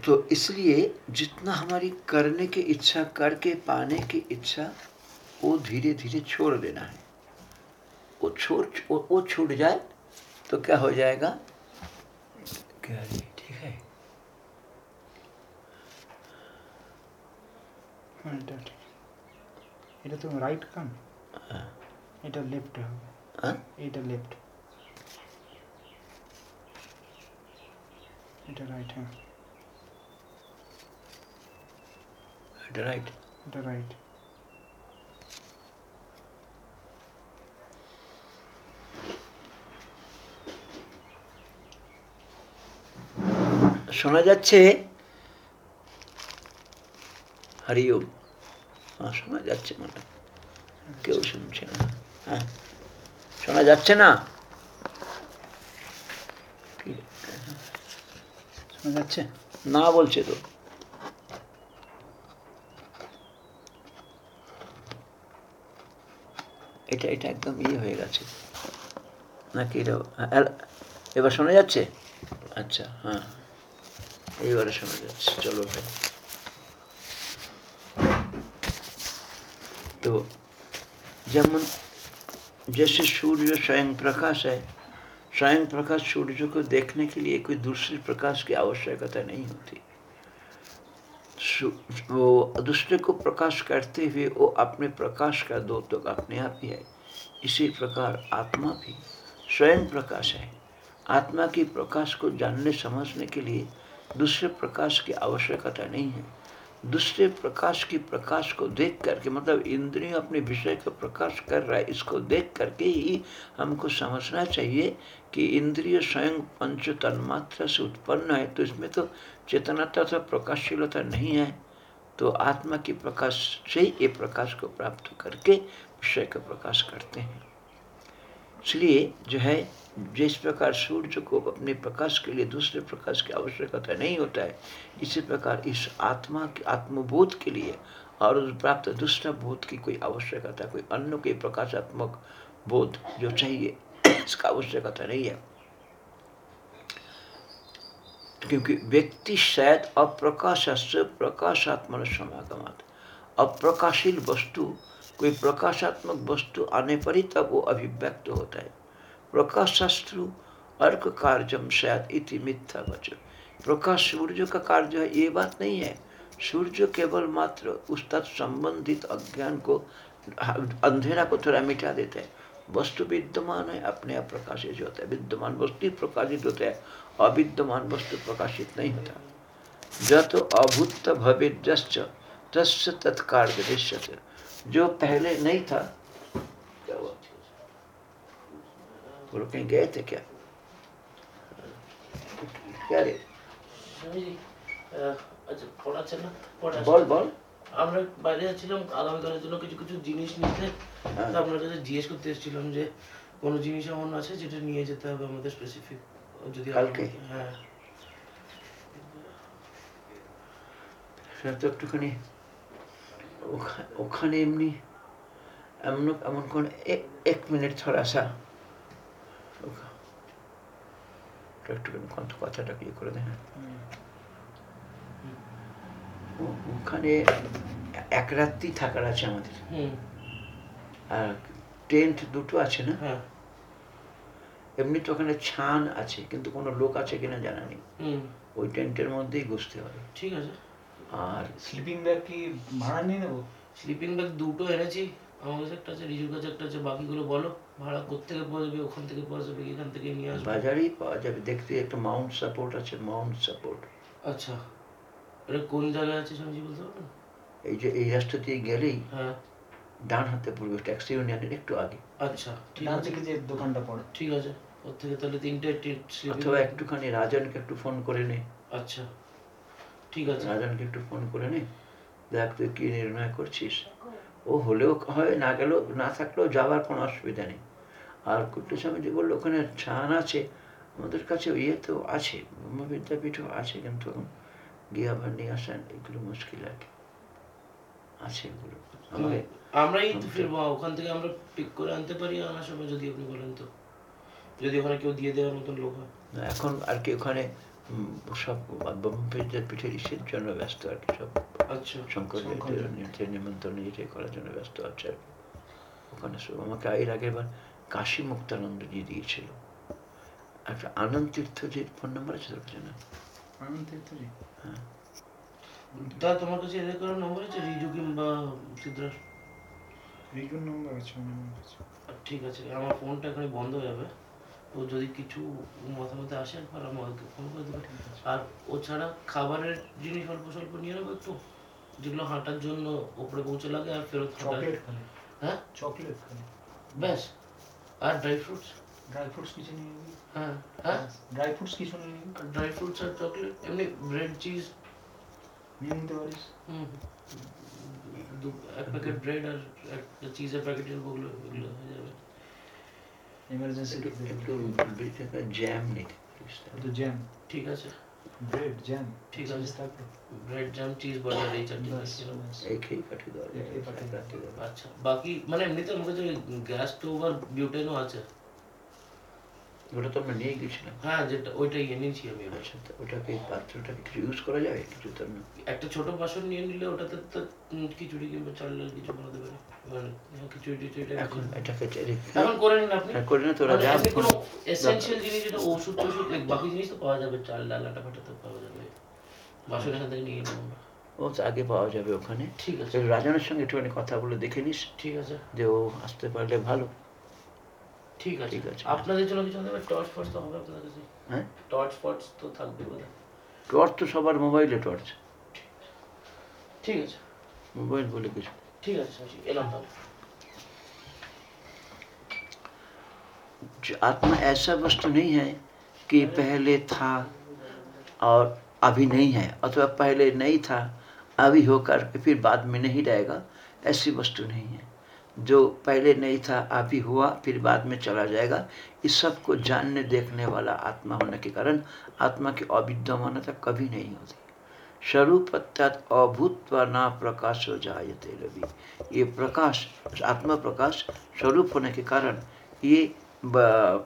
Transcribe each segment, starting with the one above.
तो इसलिए जितना हमारी करने की इच्छा करके पाने की इच्छा वो धीरे धीरे छोड़ देना है वो छोड़ वो, वो छूट जाए तो क्या हो जाएगा क्या जी ठीक है হ্যাঁ এটা ঠিক এটা তো রাইট কান হ্যাঁ এটা লেফট হবে हाँ? এটা লেফট এটা রাইট হ্যাঁ এটা রাইট এটা রাইট শোনা যাচ্ছে? হরিওম হ্যাঁ শোনা যাচ্ছে মানে কেউ শুনছে না। হ্যাঁ। শোনা যাচ্ছে না? শোনা যাচ্ছে? না বলছে তো। এটা এটা একদম ইয়ে হয়ে গেছে নাকি এটা হ্যাঁ, এবার শোনা যাচ্ছে আচ্ছা হ্যাঁ এইবারে শোনা যাচ্ছে চলো ভাই तो যেমন जैसे सूर्य स्वयं प्रकाश है स्वयं प्रकाश सूर्य को देखने के लिए कोई दूसरे प्रकाश की आवश्यकता नहीं होती सु- वो दूसरे को प्रकाश करते हुए वो अपने प्रकाश का दो तो अपने आप ही है। इसी प्रकार आत्मा भी स्वयं प्रकाश है। आत्मा की प्रकाश को जानने समझने के लिए दूसरे प्रकाश की आवश्यकता नहीं है। दूसरे प्रकाश की प्रकाश को देख करके मतलब इंद्रिय अपने विषय का प्रकाश कर रहा है, इसको देख करके ही हमको समझना चाहिए कि इंद्रिय स्वयं पंच तन्मात्रा से उत्पन्न है। तो इसमें तो चेतनता तथा प्रकाशशीलता नहीं है। तो आत्मा की प्रकाश से ये प्रकाश को प्राप्त करके विषय का प्रकाश करते हैं। इसलिए जो है जिस प्रकार सूर्य को अपने प्रकाश के लिए, दूसरे प्रकाश की आवश्यकता नहीं होता है, इसी प्रकार इस आत्मा के, आत्मबोध के लिए और प्राप्त दूसरा बोध की कोई आवश्यकता, कोई अन्य के प्रकाशात्मक बोध जो चाहिए, इसका आवश्यकता नहीं है। क्योंकि व्यक्ति शायद अप्रकाश से प्रकाशात्मन समागमत। अप्रकाशील वस्तु, कोई प्रकाशात्मक वस्तु आने पर ही तब वो अभिव्यक्त होता है। प्रकाश शास्त्र अर्क कार्यम शायद इति मिथ्या वचन प्रकाश सूर्य का कार्य है, ये बात नहीं है। सूर्य केवल मात्र उस तत् संबंधित अज्ञान को, अंधेरा को थोड़ा मिटा देता है। वस्तु विद्यमान है, अपने आप प्रकाशित होता है। विद्यमान वस्तु प्रकाशित होता है। अविद्यमान वस्तु प्रकाशित नहीं होता। जत अभूत भवे तस्य तत्कार्य जो पहले नहीं था क्या हुआ Falou, tem gaita aqui. Querem? বল আমরা বাইরে যাচ্ছিলাম জন্য কিছু কিছু জিনিস নিতে। হ্যাঁ। আপনার কাছে জিজ্ঞেস করতে এসেছিলাম যে কোনো জিনিস এমন আছে যেটা নিয়ে যেতে হবে আমাদের স্পেসিফিক যদি কালকে? হ্যাঁ। সেটা তো একটুখানি ওখানে এমনি এমন এমন কোন এক মিনিট ছড়া আসা একটুখানি কত কথাটা ইয়ে করে দেন ও- ওখানে এক রাত্রি থাকার আছে আমাদের। আর টেন্ট দুটো আছে না? হ্যাঁ। এমনি তো ওখানে ছান আছে কিন্তু কোনো লোক আছে কিনা জানা নেই। হুম। ওই টেন্টের মধ্যেই বসতে হবে। ঠিক আছে। আর স্লিপিং ব্যাগ কি ভাড়া নিয়ে নেব? স্লিপিং ব্যাগ দুটো এনেছি। আমার কাছে একটা আছে রিজুর কাছে একটা আছে বাকিগুলো বলো। ভাড়া কোথেকে পাওয়া যাবে ওখান থেকে পাওয়া এখান থেকে নিয়ে আসবে? বাজারেই পাওয়া যাবে। দেখতে একটা মাউন্ট সাপোর্ট আছে মাউন্ট সাপোর্ট আচ্ছা। এটা কোন জায়গায় আছে স্বামীজি বলতে পারবেন? এই যে এই রাস্তা দিয়ে গেলেই হ্যাঁ। ডান হাতে পড়বে ট্যাক্সি ইউনিয়নের একটু আগে। আচ্ছা ডান থেকে যে দোকানটা পড়ে। ঠিক আছে। ওর থেকে তাহলে তিনটে অথবা একটুখানি রাজনকে একটু ফোন করে নে। আচ্ছা। ঠিক আছে। রাজনকে একটু ফোন করে নে। দেখ তুই কি নির্ণয় করছিস। ও হলেও হয় না গেলেও না থাকলেও যাওয়ার কোনো অসুবিধা নেই। আর কুট্টু স্বামী যে বলল ওখানে ছান আছে আমাদের কাছে ইয়ে তো আছে ব্রহ্ম বিদ্যাপীঠও আছে কিন্তু গিয়ে আবার নিয়ে আসেন এগুলো মুশকিল আর কি। আছে এগুলো। আমাকে আমরাই তো ফিরবো ওখান থেকে আমরা পিক করে আনতে পারি আনার সময় যদি আপনি বলেন তো। যদি ওখানে কেউ দিয়ে দেওয়ার মতন লোক হয়। এখন আর কি ওখানে সব ব্রহ্মপীঠের পিঠের ইসের জন্য ব্যস্ত আর কি সব আচ্ছা শঙ্কর নিমন্ত্রণ ইয়ে করার জন্য ব্যস্ত আছে আর কি। ওখানে সব আমাকে এর আগের বার কাশী মুক্তানন্দজি দিয়েছিল। একটা আনন্দ তীর্থজির ফোন নাম্বার আছে তোর কাছে না? আনন্দ তীর্থজি তা তোমার কাছে এদের কারও নম্বর আছে? রিজু কিংবা সিদ্ধার্থ রিজুর নম্বর আছে আমার কাছে ঠিক আছে আমার ফোনটা এখানে বন্ধ হয়ে যাবে। তো যদি কিছু মাথা মধ্যে আসে একবার আমাকে ফোন করে দেবে। আর ও ছাড়া খাবারের জিনিস অল্প স্বল্প নিয়ে নেব একটু? যেগুলো হাঁটার জন্য ওপরে পৌঁছে লাগে আর ফেরত চকলেট হ্যাঁ? চকলেট ব্যাস। আর ড্রাই ফ্রুটস ড্রাই ফ্রুটস কিছু নিয়ে নিবি হ্যাঁ হ্যাঁ ড্রাই ফ্রুটস কিছু নিয়ে নিবি ড্রাই ফ্রুটস আর চকলেট এমনি ব্রেড চিজ নিয়ে নিতে পারিস হুম দু এক প্যাকেট ব্রেড আর একটা চিজের প্যাকেট ওগুলো এগুলো হয়ে যাবে এমার্জেন্সি একটু একটু জ্যাম নিতে পারিস তাহলে। তো জ্যাম ঠিক আছে ব্রেড জ্যাম ঠিক আছে। থাকবে ব্রেড জ্যাম চিজ বাটার এই চারটে ব্যাস, জিনিস ছিল। ব্যাস। এই খেয়ে পাঠিয়ে দেওয়া এই খেয়ে পাঠিয়ে রাত্রে দেওয়া। আচ্ছা বাকি মানে এমনিতে আমার কাছে গ্যাস স্টোভ আর বিউটেনও আছে ওটা তো আমরা নিয়ে গেছিলাম। হ্যাঁ যেটা ওইটাই এনেছি আমি আচ্ছা তো ওটাকে পাত্রটাকে কিছু ইউজ করা যাবে কিছু তার না? একটা ছোট বাসন নিয়ে নিলে ওটাতে তো খিচুড়ি কিংবা চাল ডাল কিছু বানাতে পারে। খিচুড়ি টিচুড়ি এখন এটাকে এখন করে নিন আপনি। হ্যাঁ, করে নে তোরা মানে যা কোনো এসেনশিয়াল জিনিস যেটা ওষুধ টষুধ বাকি জিনিস তো পাওয়া যাবে চাল ডাল আটা ফাটা তো পাওয়া যাবে। বাসনের সাথে নিয়ে নেব ও আগে পাওয়া যাবে ওখানে। ঠিক আছে। তো রাজনের সঙ্গে একটুখানি কথা বলে দেখে নিস। ঠিক আছে। যে ও আসতে পারলে ভালো। ঠিক আছে ঠিক আছে। আপনাদের জন্য কিছু হবে টর্চ ফর্চ তো হবে আপনাদের কাছে হ্যাঁ টর্চ ফর্চ তো থাকবে বোধ টর্চ তো সবার মোবাইলে টর্চ ঠিক আছে মোবাইল বলে কিছু ঠিক আছে শশী, এলাম তাহলে जो आत्मा ऐसा वस्तु नहीं है कि पहले था और अभी नहीं है अथवा पहले नहीं था अभी होकर के फिर बाद में नहीं रहेगा ऐसी वस्तु नहीं है जो पहले नहीं था अभी हुआ, फिर बाद में चला जाएगा। इस सबको जानने, देखने वाला आत्मा होने के कारण आत्मा की अविद्यमानता कभी नहीं होती। स्वरूप अत्यात अभूत ना प्रकाश हो जायते रवि। ये प्रकाश, आत्मा प्रकाश स्वरूप होने के कारण ये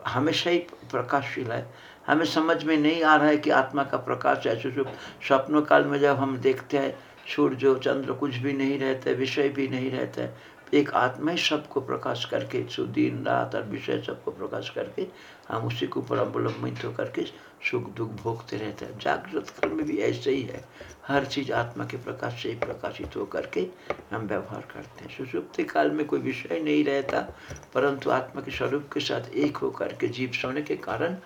हमेशा ही प्रकाशशील है। हमें समझ में नहीं आ रहा है कि आत्मा का प्रकाश सुषुप्त स्वप्न काल में जब हम देखते हैं, सूर्य, चंद्र कुछ भी नहीं रहते, विषय भी नहीं रहते एक आत्मा ही सबको प्रकाश करके सु दिन रात और विषय सबको प्रकाश करके, हम उसी के ऊपर अवलंबित होकर के सुख दुख भोगते रहते हैं। जागृत काल में भी ऐसे ही है। हर चीज़ आत्मा के प्रकाश से ही प्रकाशित होकर के हम व्यवहार करते हैं। सुषुप्ति काल में कोई विषय नहीं रहता, परंतु आत्मा के स्वरूप के साथ एक होकर के जीव सोने के कारण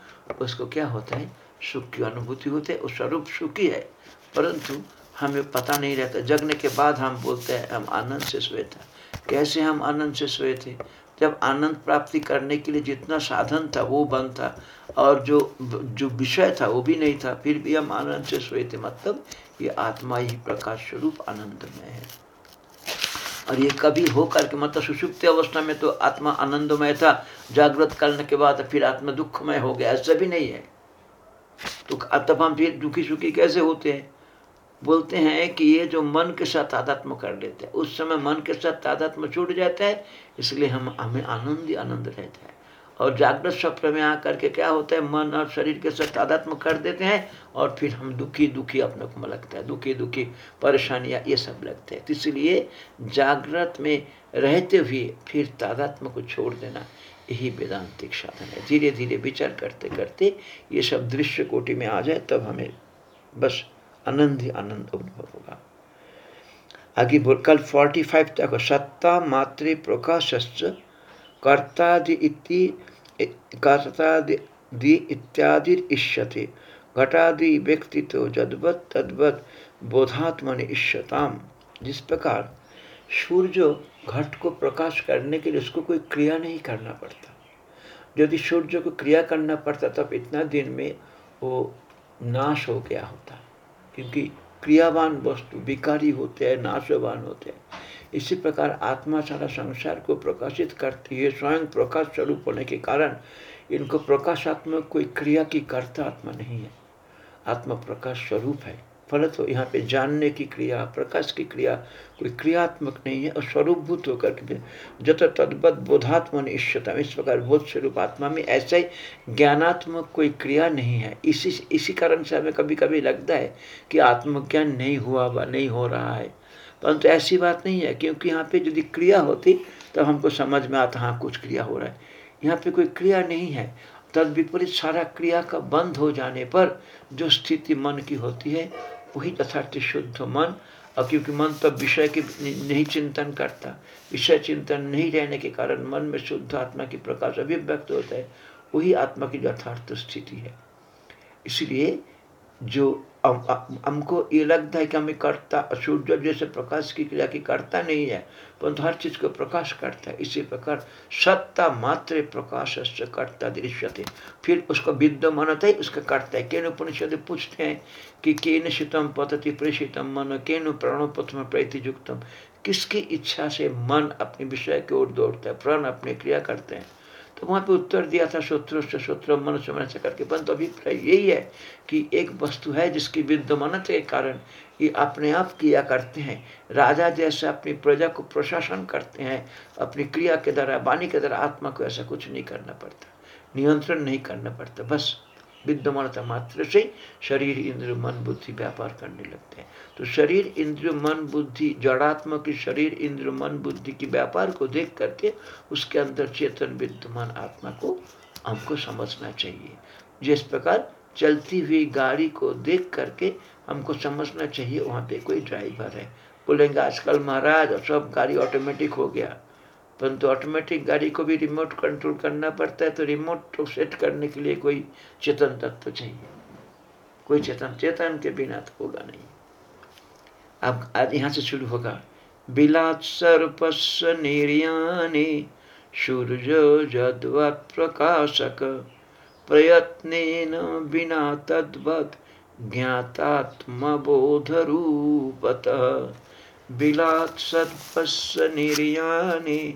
उसको क्या होता है? सुख की अनुभूति होती है। वो स्वरूप सुखी है। परंतु हमें पता नहीं रहता। जगने के बाद हम बोलते हैं, हम आनंद से सोए थे कैसे हम आनंद से सोए थे। जब आनंद प्राप्ति करने के लिए जितना साधन था, वो बंद था और जो जो विषय था, वो भी नहीं था, फिर भी हम आनंद से सोए थे। मतलब ये आत्मा ही प्रकाश स्वरूप आनंदमय है। और ये कभी हो करके मतलब सुषुप्त अवस्था में तो आत्मा आनंदमय था, जागृत करने के बाद फिर आत्मा दुखमय हो गया, ऐसा भी नहीं है। तो तब हम फिर दुखी सुखी कैसे होते हैं? बोलते हैं कि ये जो मन के साथ तादात्म कर लेते हैं, उस समय मन के साथ तादात्म छूट जाता है, इसलिए हम, हमें आनंद ही आनंद रहता है। और जागृत स्वप्न में आकर के क्या होता है, मन और शरीर के साथ तादात्म कर देते हैं, और फिर हम दुखी दुखी अपने को लगता है, दुखी दुखी, परेशानियाँ ये सब लगते हैं। तो इसलिए जागृत में रहते हुए फिर तादात्म को छोड़ देना यही वेदांतिक साधन है। धीरे धीरे विचार करते करते ये सब दृश्य कोटि में आ जाए, तब हमें बस आनंद ही आनंद अनुभव होगा आगे कल फोर्टी फाइव तक सत्ता मातृ प्रकाशश्च कर्तादि इति कर्तादि इत्यादि इष्यते घटादि व्यक्ति तो जदवत तद्वत बोधात्मनि इष्यताम जिस प्रकार सूर्य घट को प्रकाश करने के लिए उसको कोई क्रिया नहीं करना पड़ता यदि सूर्य को क्रिया करना पड़ता तब इतना दिन में वो नाश हो गया होता क्योंकि क्रियावान वस्तु विकारी होते हैं, नाशवान होते हैं। इसी प्रकार आत्मा सारा संसार को प्रकाशित करती है, स्वयं प्रकाश स्वरूप होने के कारण इनको प्रकाशात्मक कोई क्रिया की कर्ता आत्मा नहीं है। आत्मा प्रकाश स्वरूप है। फलत हो यहाँ पे जानने की क्रिया, प्रकाश की क्रिया कोई क्रियात्मक नहीं है और स्वरूपभूत होकर के जत तद्वत बोधात्म इष्यतम इस प्रकार बोध स्वरूप आत्मा में ऐसा ही ज्ञानात्मक कोई क्रिया नहीं है। इसी इसी कारण से हमें कभी कभी लगता है कि आत्मज्ञान नहीं हुआ नहीं हो रहा है। परंतु तो ऐसी बात नहीं है, क्योंकि यहाँ पे यदि क्रिया होती तब हमको समझ में आता हाँ कुछ क्रिया हो रहा है। यहाँ पे कोई क्रिया नहीं है। तद विपरीत सारा क्रिया का बंद हो जाने पर जो स्थिति मन की होती है वही तथार्थ शुद्ध मन, और क्योंकि मन तब विषय की नहीं चिंतन करता। विषय चिंतन नहीं रहने के कारण मन में शुद्ध आत्मा की प्रकाश अभिव्यक्त होता है, वही आत्मा की यथार्थ स्थिति है। इसलिए जो हमको ये लगता है कि हमें करता, सूर्य जैसे प्रकाश की क्रिया की करता नहीं है परंतु हर चीज़ को प्रकाश करता है। इसी प्रकार सत्ता मात्र प्रकाश से कर्ता दृश्य थे फिर उसको विद्यमान है, उसका करता है। केन उपनिषद पूछते हैं कि केन शीतम पतति प्रेषितम मन, केन प्राणोपथम प्रतियुक्तम। किसकी इच्छा से मन अपने विषय की ओर दौड़ता है, प्राण अपनी क्रिया करते हैं? तो वहाँ पे उत्तर दिया था सूत्रों से सूत्र मनुष्य मन से करके परंतु अभिप्राय यही है कि एक वस्तु है जिसकी विद्यमानता के कारण ये अपने आप किया करते हैं। राजा जैसे अपनी प्रजा को प्रशासन करते हैं, अपनी क्रिया के द्वारा, वाणी के द्वारा आत्मा को ऐसा कुछ नहीं करना पड़ता। नियंत्रण नहीं करना पड़ता, बस विद्यमानता मात्र से शरीर इंद्र मन, बुद्धि व्यापार करने लगते हैं। तो शरीर इंद्र मन, बुद्धि, जड़ात्मा की शरीर इंद्र मन, बुद्धि की व्यापार को देख करके उसके अंदर चेतन, विद्यमान आत्मा को हमको समझना चाहिए। जिस प्रकार चलती हुई गाड़ी को देख करके हमको समझना चाहिए, वहाँ पे कोई ड्राइवर है। बोलेंगे, आजकल महाराज, सब गाड़ी ऑटोमेटिक हो गया। परंतु ऑटोमेटिक गाड़ी को भी रिमोट कंट्रोल करना पड़ता है तो रिमोट को सेट करने के लिए कोई चेतन तत्व चाहिए। कोई चेतन चेतन के बिना तो होगा नहीं। अब आज यहाँ से शुरू होगा। बिलात सर्पस्य निर्याने सूर्य प्रकाशक प्रयत्न बिना तद्वत ज्ञातात्मबोधरूपतः। बिलात् सर्पस्य निर्याने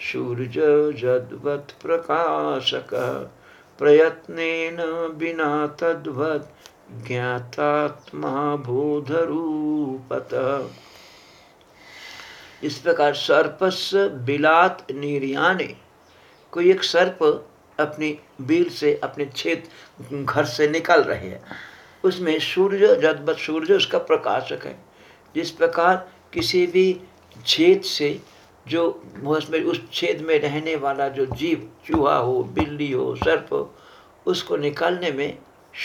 सूर्यजद्वत् प्रकाशकः प्रयत्नेन बिना तद्वत् ज्ञातात्मा बोधरूपतः इस प्रकार सर्पस्य बिलात निर्याने कोई एक सर्प अपनी बिल से, अपने छेद घर से निकल रहे हैं। उसमें सूर्य जद्वत सूर्य उसका प्रकाशक है। जिस प्रकार किसी भी छेद से जो उसमें, उस छेद में रहने वाला जो जीव, चूहा हो, बिल्ली हो, सर्प हो, उसको निकालने में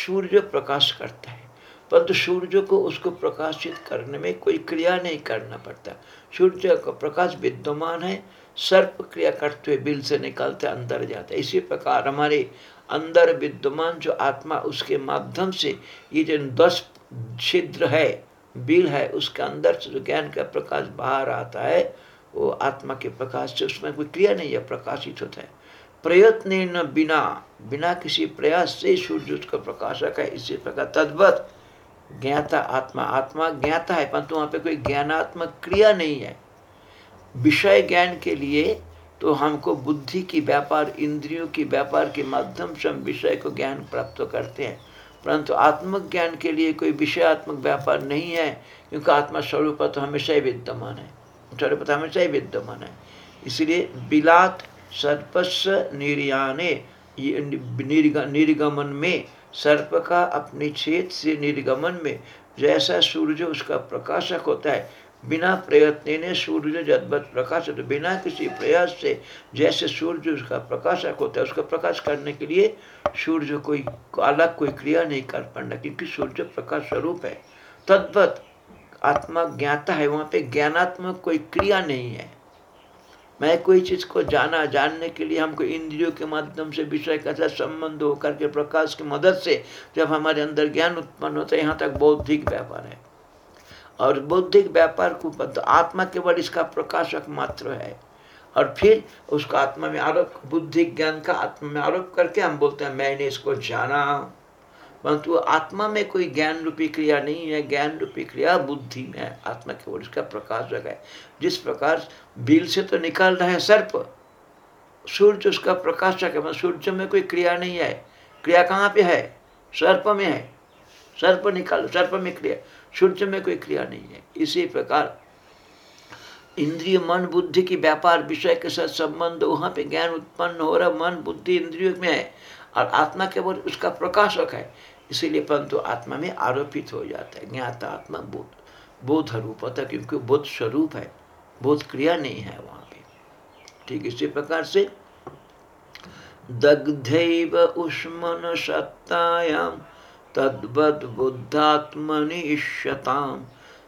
सूर्य प्रकाश करता है। परंतु सूर्य को उसको प्रकाशित करने में कोई क्रिया नहीं करना पड़ता। सूर्य का प्रकाश विद्यमान है, सर्प क्रिया करते हुए बिल से निकालते, अंदर जाता इसी प्रकार हमारे अंदर विद्यमान जो आत्मा उसके माध्यम से ये जो दस छिद्र है, बिल है, उसके अंदर से जो ज्ञान का प्रकाश बाहर आता है, वो आत्मा के प्रकाश से उसमें कोई क्रिया नहीं है प्रकाशित होता है। प्रयत्न न बिना बिना किसी प्रयास से सूर्य उसका प्रकाशक है, इसी प्रकार तद्वत ज्ञाता आत्मा आत्मा ज्ञाता है, परंतु वहाँ पे कोई ज्ञानात्मक क्रिया नहीं है। विषय ज्ञान के लिए तो हमको बुद्धि की व्यापार, इंद्रियों की व्यापार के माध्यम से हम विषय को ज्ञान प्राप्त करते हैं। परंतु आत्मज्ञान के लिए कोई विषयात्मक व्यापार नहीं है, क्योंकि आत्मा स्वरूप तो हमेशा ही विद्यमान है। स्वरूप तो हमेशा ही विद्यमान है। इसलिए बिलात सर्पस्व निर्याने निर्गमन में, सर्प का अपने छेद से निर्गमन में, जैसा सूर्य उसका प्रकाशक होता है बिना प्रयत्न ने सूर्य जदवत प्रकाश तो बिना किसी प्रयास से, जैसे सूर्य उसका प्रकाशक होता है, उसका प्रकाश करने के लिए सूर्य कोई अलग कोई क्रिया नहीं कर पाना क्योंकि सूर्य प्रकाश स्वरूप है। तद्वत आत्मा ज्ञाता है, वहाँ पे ज्ञानात्मक कोई क्रिया नहीं है। मैं कोई चीज़ को जाना, जानने के लिए हमको इंद्रियों के माध्यम से, विषय का साथ संबंध होकर के प्रकाश की मदद से, जब हमारे अंदर ज्ञान उत्पन्न होता है, यहाँ तक बौद्धिक व्यापार है। और बौद्धिक व्यापार को तो आत्मा केवल इसका प्रकाशक मात्र है। और फिर उसको आत्मा में आरोप, बुद्धि ज्ञान का आत्मा में आरोप करके हम बोलते हैं, मैंने इसको जाना। परंतु आत्मा में कोई ज्ञान रूपी क्रिया नहीं है, ज्ञान रूपी क्रिया बुद्धि में है। आत्मा केवल इसका प्रकाशक है। जिस प्रकार बिल से तो निकाल रहा है सर्प, सूर्य उसका प्रकाशक है सूर्य में कोई क्रिया नहीं है। क्रिया कहाँ पे है? सर्प में है। सर्प निकालो, सर्प में क्रिया। सूर्य में कोई क्रिया नहीं है। इसी प्रकार, इंद्रिय, मन, बुद्धि की व्यापार, विषय के साथ संबंध, वहाँ पे ज्ञान उत्पन्न हो रहा, मन, बुद्धि इंद्रियों में है और आत्मा केवल उसका प्रकाशक है। इसीलिए परंतु आत्मा में आरोपित हो जाता है, ज्ञाता आत्मा, बोध बोध रूप होता क्योंकि बोध स्वरूप है, बोध क्रिया नहीं है वहाँ पे। ठीक इसी प्रकार से, दग्धैव उष्मन सत्तायाम तद्वद बुद्धात्मनि इष्यताम।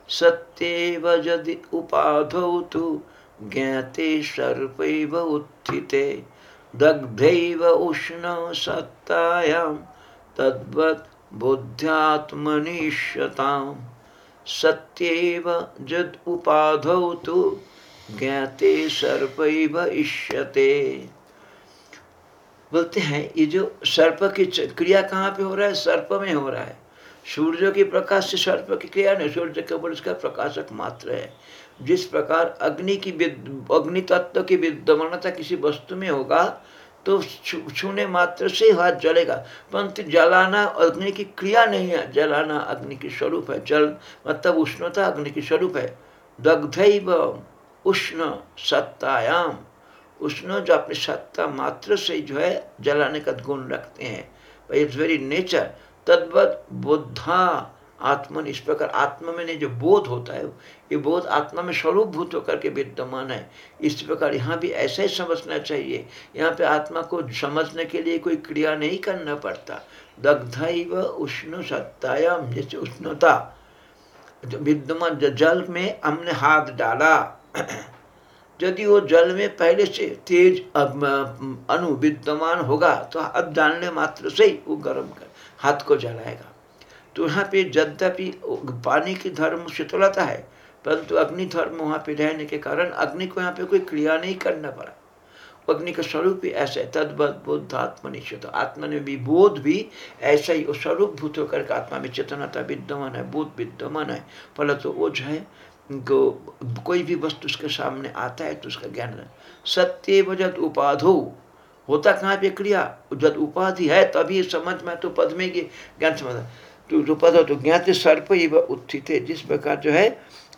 सत्येव यदि उपाधौ तु ज्ञाते सर्पैव उत्थिते। दग्धैव उष्ण सत्तायां तद्वत् बुद्ध्यात्मनिष्यताम् सत्येव यद् उपाधौ तु ज्ञाते सर्पैव इष्यते। बोलते हैं, ये जो सर्प की क्रिया कहाँ पे हो रहा है? सर्प में हो रहा है। सूर्य के प्रकाश से सर्प की क्रिया नहीं, सूर्य केवल उसका प्रकाशक मात्र है। जिस प्रकार अग्नि की अग्नि तत्व की विद्यमानता किसी वस्तु में होगा तो छूने मात्र से हाथ जलेगा। परंतु जलाना अग्नि की क्रिया नहीं है। जलाना अग्नि की स्वरूप है। जल मतलब उष्णता अग्नि की स्वरूप है। दग्ध उष्ण सत्तायाम। उष्ण जो अपनी सत्ता मात्र से जो है जलाने का गुण रखते हैं। इट्स वेरी नेचर तद्वत बुद्धा आत्मन, इस प्रकार आत्मा में जो बोध होता है, ये बोध आत्मा में स्वरूप भूत होकर के विद्यमान है। इस प्रकार यहाँ भी ऐसा ही समझना चाहिए। यहाँ पे आत्मा को समझने के लिए कोई क्रिया नहीं करना पड़ता। दग्धा व उष्ण सत्तायाम जैसे उष्णता। विद्यमान जल में हमने हाथ डाला यदि वो जल में पहले से तेज अनु विद्यमान होगा तो हाथ डालने मात्र से ही वो गर्म कर, हाथ को जलाएगा। तो यहाँ पे यद्यपि पानी की धर्म शीतलता है, परंतु अग्नि धर्म वहाँ पे रहने के कारण अग्नि को यहाँ पे कोई क्रिया नहीं करना पड़ा। अग्नि का स्वरूप भी ऐसा है, तद्वत बुद्ध आत्मनिश्चित आत्मा में भी बोध भी ऐसा ही स्वरूप भूत होकर आत्मा में चेतनता विद्यमान है, बोध विद्यमान है फल तो जो है। को कोई भी वस्तु उसके सामने आता है तो उसका ज्ञान सत्य व वजत उपाधो, होता कहाँ पे क्रिया? जब उपाधि है तभी समझ में तो पद में ज्ञान समझ तो जो पद तो ज्ञात सर्प ही उत्थित है। जिस प्रकार जो है,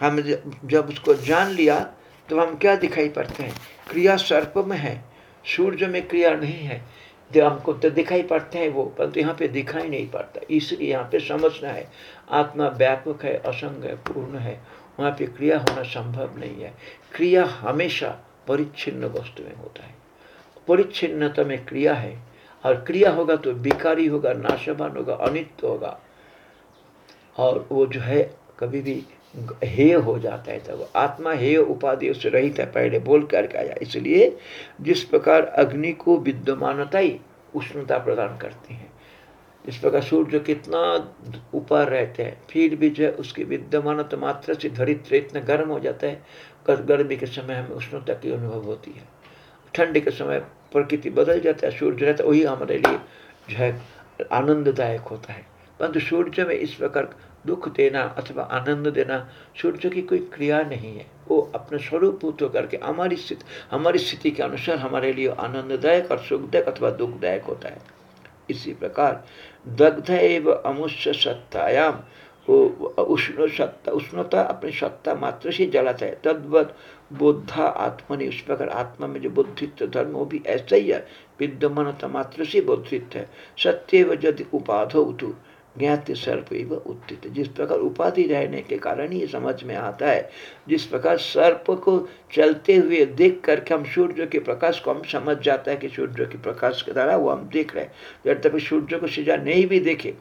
हम जब उसको जान लिया तो हम क्या दिखाई पड़ते हैं? क्रिया सर्प में है, सूर्य में क्रिया नहीं है। जो हमको तो दिखाई पड़ते हैं वो, परंतु यहाँ पे दिखाई नहीं पड़ता। इसलिए यहाँ पे समझना है, आत्मा व्यापक है, असंग है, पूर्ण है। वहाँ पे क्रिया होना संभव नहीं है। क्रिया हमेशा परिच्छिन्न वस्तु में होता है। परिच्छिन्नता में क्रिया है और क्रिया होगा तो विकारी होगा, नाशवान होगा, अनित्य होगा। और वो जो है, कभी भी हेय हो जाता है तब। आत्मा हेय उपाधि से रहित है, पहले बोल करके आया। इसलिए जिस प्रकार अग्नि को विद्यमानता ही उष्णता प्रदान करती है। इस प्रकार सूर्य कितना ऊपर रहते हैं, फिर भी जो है उसकी विद्यमानता मात्रा से धरित्र इतना गर्म हो जाता है गर्मी के समय हमें उष्णता की अनुभव होती है। ठंडी के समय प्रकृति बदल जाता है, सूर्य रहता है, वही हमारे लिए जो है आनंददायक होता है। परंतु सूर्य में इस प्रकार दुख देना अथवा आनंद देना सूर्य की कोई क्रिया नहीं है। वो अपने स्वरूप भूत होकर के हमारी स्थिति हमारी स्थिति के अनुसार हमारे लिए आनंददायक और सुखदायक अथवा दुखदायक होता है। इसी प्रकार दग्ध एव अमुष्य सत्तायाम। उष्ण सत्ता, उष्णता अपनी सत्ता मात्र से जलाता है। तद्वत बुद्धा आत्मनि, उस प्रकार आत्मा में जो बुद्धित्व धर्म, वो भी ऐसा ही है। विद्यमानता मात्र से बुद्धित्व है। सत्य व यदि उपाधो उतु ज्ञात सर्प एवं उत्थित। जिस प्रकार उपाधि रहने के कारण ही समझ में आता है, जिस प्रकार सर्प को चलते हुए देख करके हम सूर्य के प्रकाश को हम समझ जाता है कि सूर्य के प्रकाश के द्वारा वो हम देख रहे हैं। तक सूर्य को सीधा नहीं भी देखे,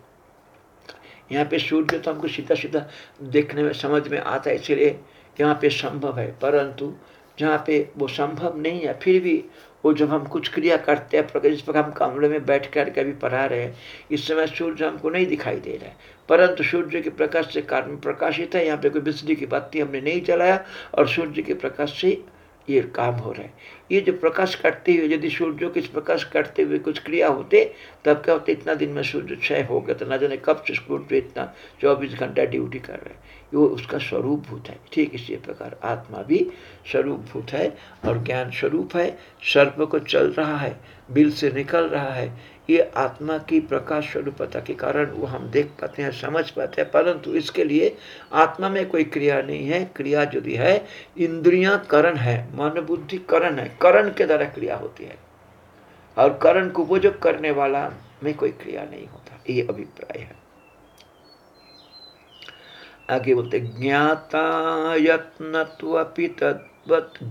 यहाँ पे सूर्य तो हमको सीधा सीधा देखने में समझ में आता है, इसलिए यहाँ पे संभव है। परंतु जहाँ पे वो संभव नहीं है, फिर भी वो जब हम कुछ क्रिया करते हैं जिस प्रकार हम कमरे में बैठ कर कभी पढ़ा रहे हैं, इस समय सूर्य हमको नहीं दिखाई दे रहा है। परंतु सूर्य के प्रकाश से कारण प्रकाशित है, यहाँ पे कोई बिजली की बत्ती हमने नहीं चलाया और सूर्य के प्रकाश से ये काम हो रहा है। ये जो प्रकाश करते हुए, यदि सूर्य को इस प्रकाश करते हुए कुछ क्रिया होते, तब क्या होते, इतना दिन में सूर्य क्षय हो गया तो न जाने कब से स्कूल सूर्य इतना चौबीस घंटा ड्यूटी कर रहे हैं। वो उसका स्वरूप भूत है। ठीक इसी प्रकार आत्मा भी स्वरूप भूत है और ज्ञान स्वरूप है। सर्प को चल रहा है, बिल से निकल रहा है। ये आत्मा की प्रकाश स्वरूपता के कारण वो हम देख पाते हैं, समझ पाते हैं, परंतु इसके लिए आत्मा में कोई क्रिया नहीं है। क्रिया यदि है इंद्रिया करण है, मन बुद्धि करण है। करण के द्वारा क्रिया होती है। और करण को उपयोग करने वाला में कोई क्रिया नहीं होता। ये अभिप्राय है। आगे बोलते, ज्ञाता यत्नत्वपि तद्वत्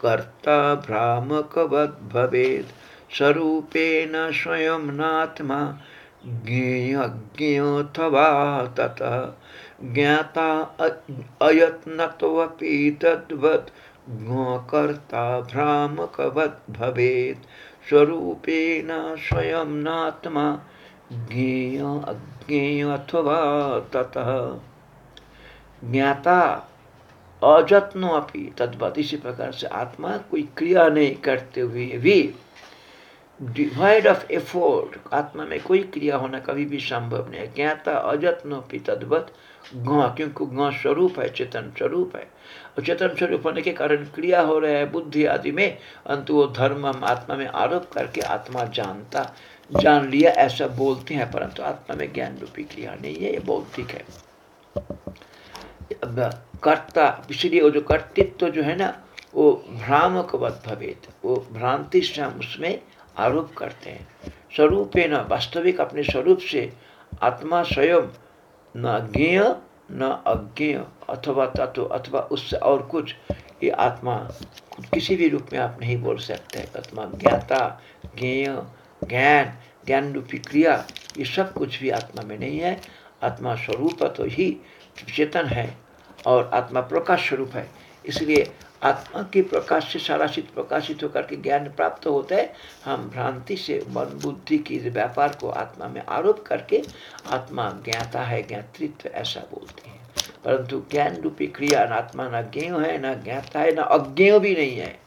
कर्ता भ्रामकवद् भवेत् स्वरूपेण स्वयं नात्मा ज्ञेयज्ञोऽथवा ततः। ज्ञाता अयत्नत्वपि तद्वत् कर्ता भ्रामकवद् भवेत् स्वरूपेण स्वयं नात्मा ज्ञेय अज्ञेय अथवा ततः। ज्ञाता, अजत्नो अपनी तद्वत इसी प्रकार से आत्मा कोई क्रिया नहीं करते हुए भी डिवाइड ऑफ़ एफोर्ट आत्मा में कोई क्रिया होना कभी भी संभव नहीं है। ज्ञाता, अजत्नो अपनी तद्वत ग क्योंकि ग स्वरूप है, चेतन स्वरूप है। और चेतन स्वरूप होने के कारण क्रिया हो रहा है बुद्धि आदि में, अंतु वो धर्म हम आत्मा में आरोप करके आत्मा जानता, जान लिया, ऐसा बोलते हैं, परंतु आत्मा में ज्ञान रूपी क्रिया नहीं है, ये बौद्धिक है। कर्ता इसलिए वो जो कर्तृत्व जो है ना, वो भ्रामक भवेद वो भ्रांति से हम उसमें आरोप करते हैं। स्वरूप न, वास्तविक अपने स्वरूप से आत्मा स्वयं न ज्ञेय, न अज्ञेय, अथवा तत्व, अथवा उससे और कुछ ये आत्मा किसी भी रूप में आप नहीं बोल सकते। आत्मा ज्ञाता, ज्ञेय, ज्ञान ज्ञान रूपी क्रिया, ये सब कुछ भी आत्मा में नहीं है। आत्मा स्वरूप तो ही चेतन है। और आत्मा प्रकाश स्वरूप है। इसलिए आत्मा के प्रकाश से साराशित, प्रकाशित होकर के ज्ञान प्राप्त होता है। हम भ्रांति से, मन बुद्धि की व्यापार को आत्मा में आरोप करके आत्मा ज्ञाता है, ज्ञातृत्व ऐसा बोलते हैं। परंतु ज्ञान रूपी क्रिया न आत्मा न ज्ञेय है, न ज्ञाता है, न अज्ञेय भी नहीं है।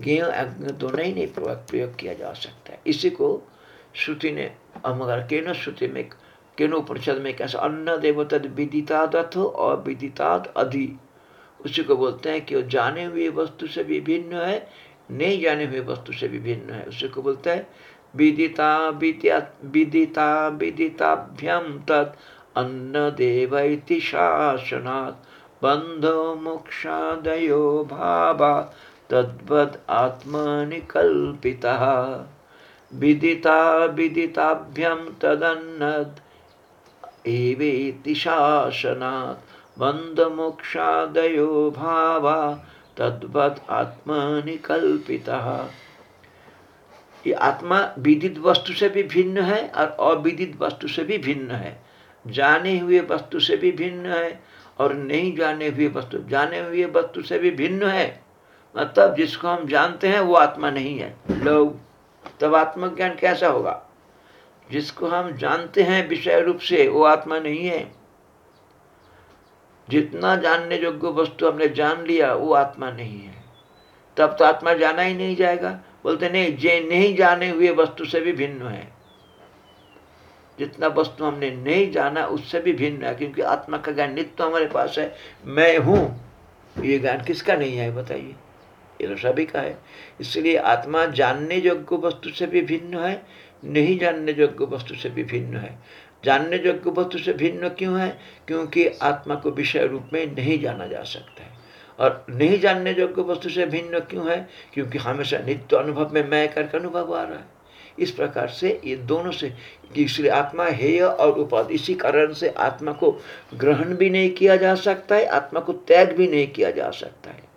ज्ञेय, अज्ञ दोनों ही नहीं, प्रयोग किया जा सकता है। इसी को श्रुति ने अमगर केन श्रुति में केनो परिषद में कैसा अन्न देव तद विदिताद और विदिताद अधि। उसी को बोलते हैं कि वो जाने हुए वस्तु से भी भिन्न है, नहीं जाने हुए वस्तु से भी भिन्न है। उसी को बोलते हैं, विदिता विदिता विदिताभ्यम तत् अन्न देव इति शासनात्। बंध मोक्षादयो भावा, तद्वद आत्मनिकल्पिता विदिता विदिताभ्यम तदन्नद एवेति शासनात् बन्धमोक्षादयो भावा तद्वत आत्मनिकल्पिता ये आत्मा विदित वस्तु से भी भिन्न है और अविदित वस्तु से भी भिन्न है। जाने हुए वस्तु से भी भिन्न है और नहीं जाने हुए वस्तु, जाने हुए वस्तु से भी भिन्न है। मतलब जिसको हम जानते हैं वो आत्मा नहीं है। लोग तब आत्मज्ञान कैसा होगा? जिसको हम जानते हैं विषय रूप से, वो आत्मा नहीं है। जितना जानने योग्य वस्तु हमने जान लिया, वो आत्मा नहीं है। तब तो आत्मा जाना ही नहीं जाएगा। बोलते, नहीं, जे नहीं जाने हुए वस्तु से भी भिन्न है। जितना वस्तु हमने नहीं जाना, उससे भी भिन्न है, क्योंकि आत्मा का ज्ञान नित्य हमारे पास है। मैं हूँ। ये ज्ञान किसका नहीं है, बताइए। ये तो सभी का है। इसलिए आत्मा जानने योग्य वस्तु से भी भिन्न है नहीं जानने योग्य वस्तु से भी भिन्न है। जानने योग्य वस्तु से भिन्न क्यों है? क्योंकि आत्मा को विषय रूप में नहीं जाना जा सकता है। और नहीं जानने योग्य वस्तु से भिन्न क्यों है? क्योंकि हमेशा नित्य अनुभव में मैं करके अनुभव आ रहा है। इस प्रकार से ये दोनों से, इसलिए आत्मा हेय और उपाद, इसी कारण से आत्मा को ग्रहण भी नहीं किया जा सकता है, आत्मा को त्याग भी नहीं किया जा सकता है।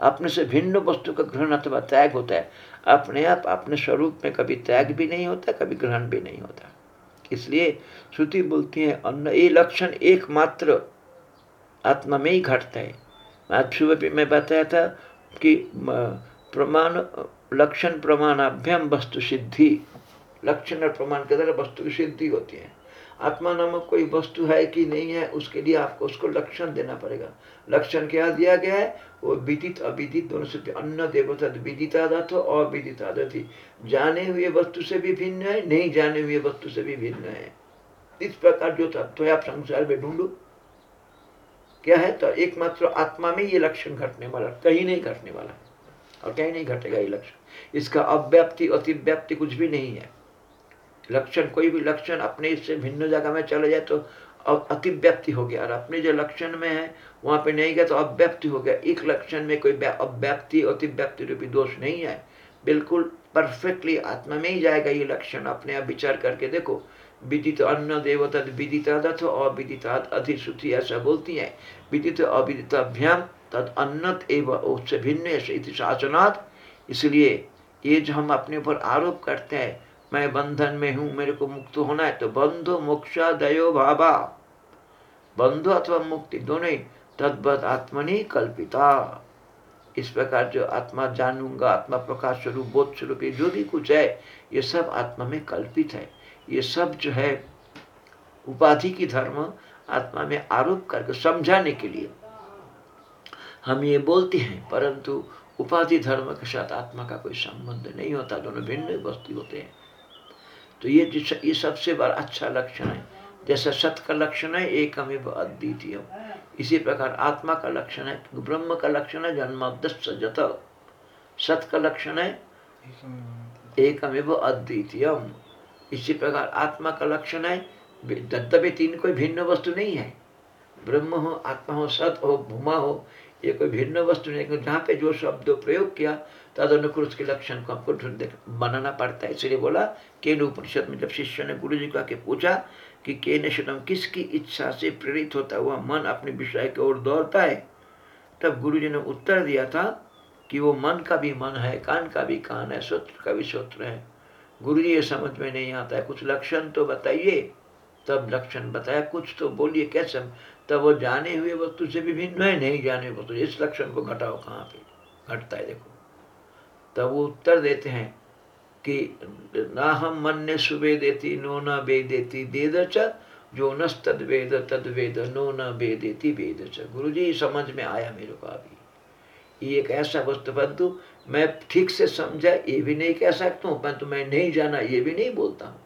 अपने से भिन्न वस्तु का ग्रहण अथवा त्याग होता है। अपने आप अपने स्वरूप में कभी त्याग भी नहीं होता, कभी ग्रहण भी नहीं होता। इसलिए श्रुति बोलती है, अन्न, ये लक्षण एकमात्र आत्मा में ही घटता है। आज सुबह भी मैं बताया था कि प्रमाण, लक्षण प्रमाणाभ्याम वस्तु सिद्धि, लक्षण और प्रमाण के द्वारा वस्तु की सिद्धि होती है। आत्मा नामक कोई वस्तु है कि नहीं है, उसके लिए आपको उसको लक्षण देना पड़ेगा। लक्षण क्या दिया गया है? वो विदित, अविदित, दोनों से अन्न, देवता विदितादत और अविदितादत ही। जाने हुए वस्तु से भी भिन्न है, नहीं जाने हुए वस्तु से भी भिन्न है। इस प्रकार जो तत्व है, आप संसार में ढूंढो। क्या है? तो एकमात्र आत्मा में ये लक्षण घटने वाला, कहीं नहीं घटने वाला। और कहीं नहीं घटेगा ये लक्षण। इसका अव्याप्ति, अतिव्याप्ति कुछ भी नहीं है। लक्षण, कोई भी लक्षण अपने इससे भिन्न जगह में चले जाए तो अतिव्याप्ति हो गया। और अपने जो लक्षण में है, वहाँ पे नहीं गया तो अव्याप्ति हो गया। एक लक्षण में कोई अव्याप्ति अतिव्याप्ति रूपी दोष नहीं है। बिल्कुल परफेक्टली आत्मा में ही जाएगा ये लक्षण। अपने आप विचार करके देखो, विदित अन्न देव तद विदितादथ अविदिताद अधिश्रुति ऐसा बोलती है। विदित अविदिताभ्याम तद अन्नत एवं उससे भिन्न शासनात्। इसलिए ये जो हम अपने ऊपर आरोप करते हैं मैं बंधन में हूँ, मेरे को मुक्त होना है। तो बंधु, मोक्षा, दयो, भाभा। बंधु अथवा मुक्ति दोनों ही तद्वत आत्मनि कल्पिता। इस प्रकार जो आत्मा जानूँगा, आत्मा प्रकाश स्वरूप, बोध स्वरूप जो भी कुछ है, ये सब आत्मा में कल्पित है। ये सब जो है, उपाधि की धर्म आत्मा में आरोप करके समझाने के लिए हम ये बोलते हैं, परंतु उपाधि धर्म के साथ आत्मा का कोई संबंध नहीं होता, दोनों भिन्न वस्तु होते हैं। तो ये ये सबसे बड़ा अच्छा लक्षण है। जैसा सत का लक्षण है एकम अद्वितीय इसी प्रकार आत्मा का लक्षण है, ब्रह्म का लक्षण है जत। सत का लक्षण है एकमेव अद्वितीयम इसी प्रकार आत्मा का लक्षण है दत्तव्य तीन कोई भिन्न वस्तु नहीं है। ब्रह्म हो, आत्मा हो, सत हो, भूमा हो ये कोई भिन्न वस्तु नहीं जहाँ पे जो शब्द प्रयोग किया तद अनुकूल उसके लक्षण को हमको ढूंढ बनाना पड़ता है। इसलिए बोला, केन उपनिषद में जब शिष्य ने गुरु जी को आके पूछा कि केन शुद्धम किसकी इच्छा से प्रेरित होता हुआ मन अपने विषय की ओर दौड़ता है, तब गुरु जी ने उत्तर दिया था कि वो मन का भी मन है, कान का भी कान है सूत्र का भी सूत्र है। गुरु जी ये समझ में नहीं आता है, कुछ लक्षण तो बताइए। तब लक्षण बताया, कुछ तो बोलिए, कैसे? तब वो जाने हुए वस्तु से भी भिन्न है, नहीं जाने वस्तु। इस लक्षण को घटाओ कहाँ पे? घटता है, देखो। तब वो उत्तर देते हैं कि ना हम मन ने सुबे देती नो न बे देती दे च जो नस तद वेद तद वेद, नो न बे देती वेद च। गुरु जी समझ में आया मेरे को अभी। ये एक ऐसा वस्तु, परंतु मैं ठीक से समझा, ये भी नहीं कह सकता हूँ, परंतु मैं नहीं जाना, ये भी नहीं बोलता हूँ।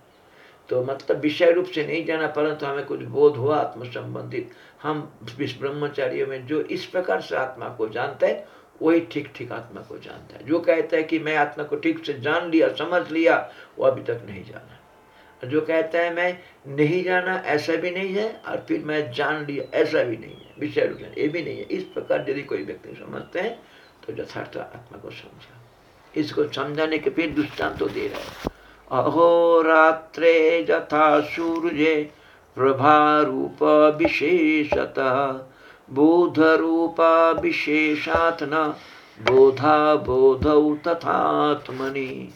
तो मतलब विषय रूप से नहीं जाना, परंतु हमें कुछ बोध हुआ आत्म संबंधित हम इस ब्रह्मचार्य में जो इस प्रकार से आत्मा को जानता है, वही ठीक ठीक आत्मा को जानता है। जो कहता है कि मैं आत्मा को ठीक से जान लिया, समझ लिया, वो अभी तक नहीं जाना। जो कहता है मैं नहीं जाना, ऐसा भी नहीं है, और फिर मैं जान लिया, ऐसा भी नहीं है, विषय रूप ये भी नहीं है। इस प्रकार यदि कोई व्यक्ति समझते हैं तो यथार्थ आत्मा को समझा। इसको समझाने के फिर दृष्टांत तो दे रहा है। अहोरात्रे यथा सूर्ये प्रभारूप विशेषतः बोधरूपा विशेषात् न बोधा बोधौ तथात्मनि।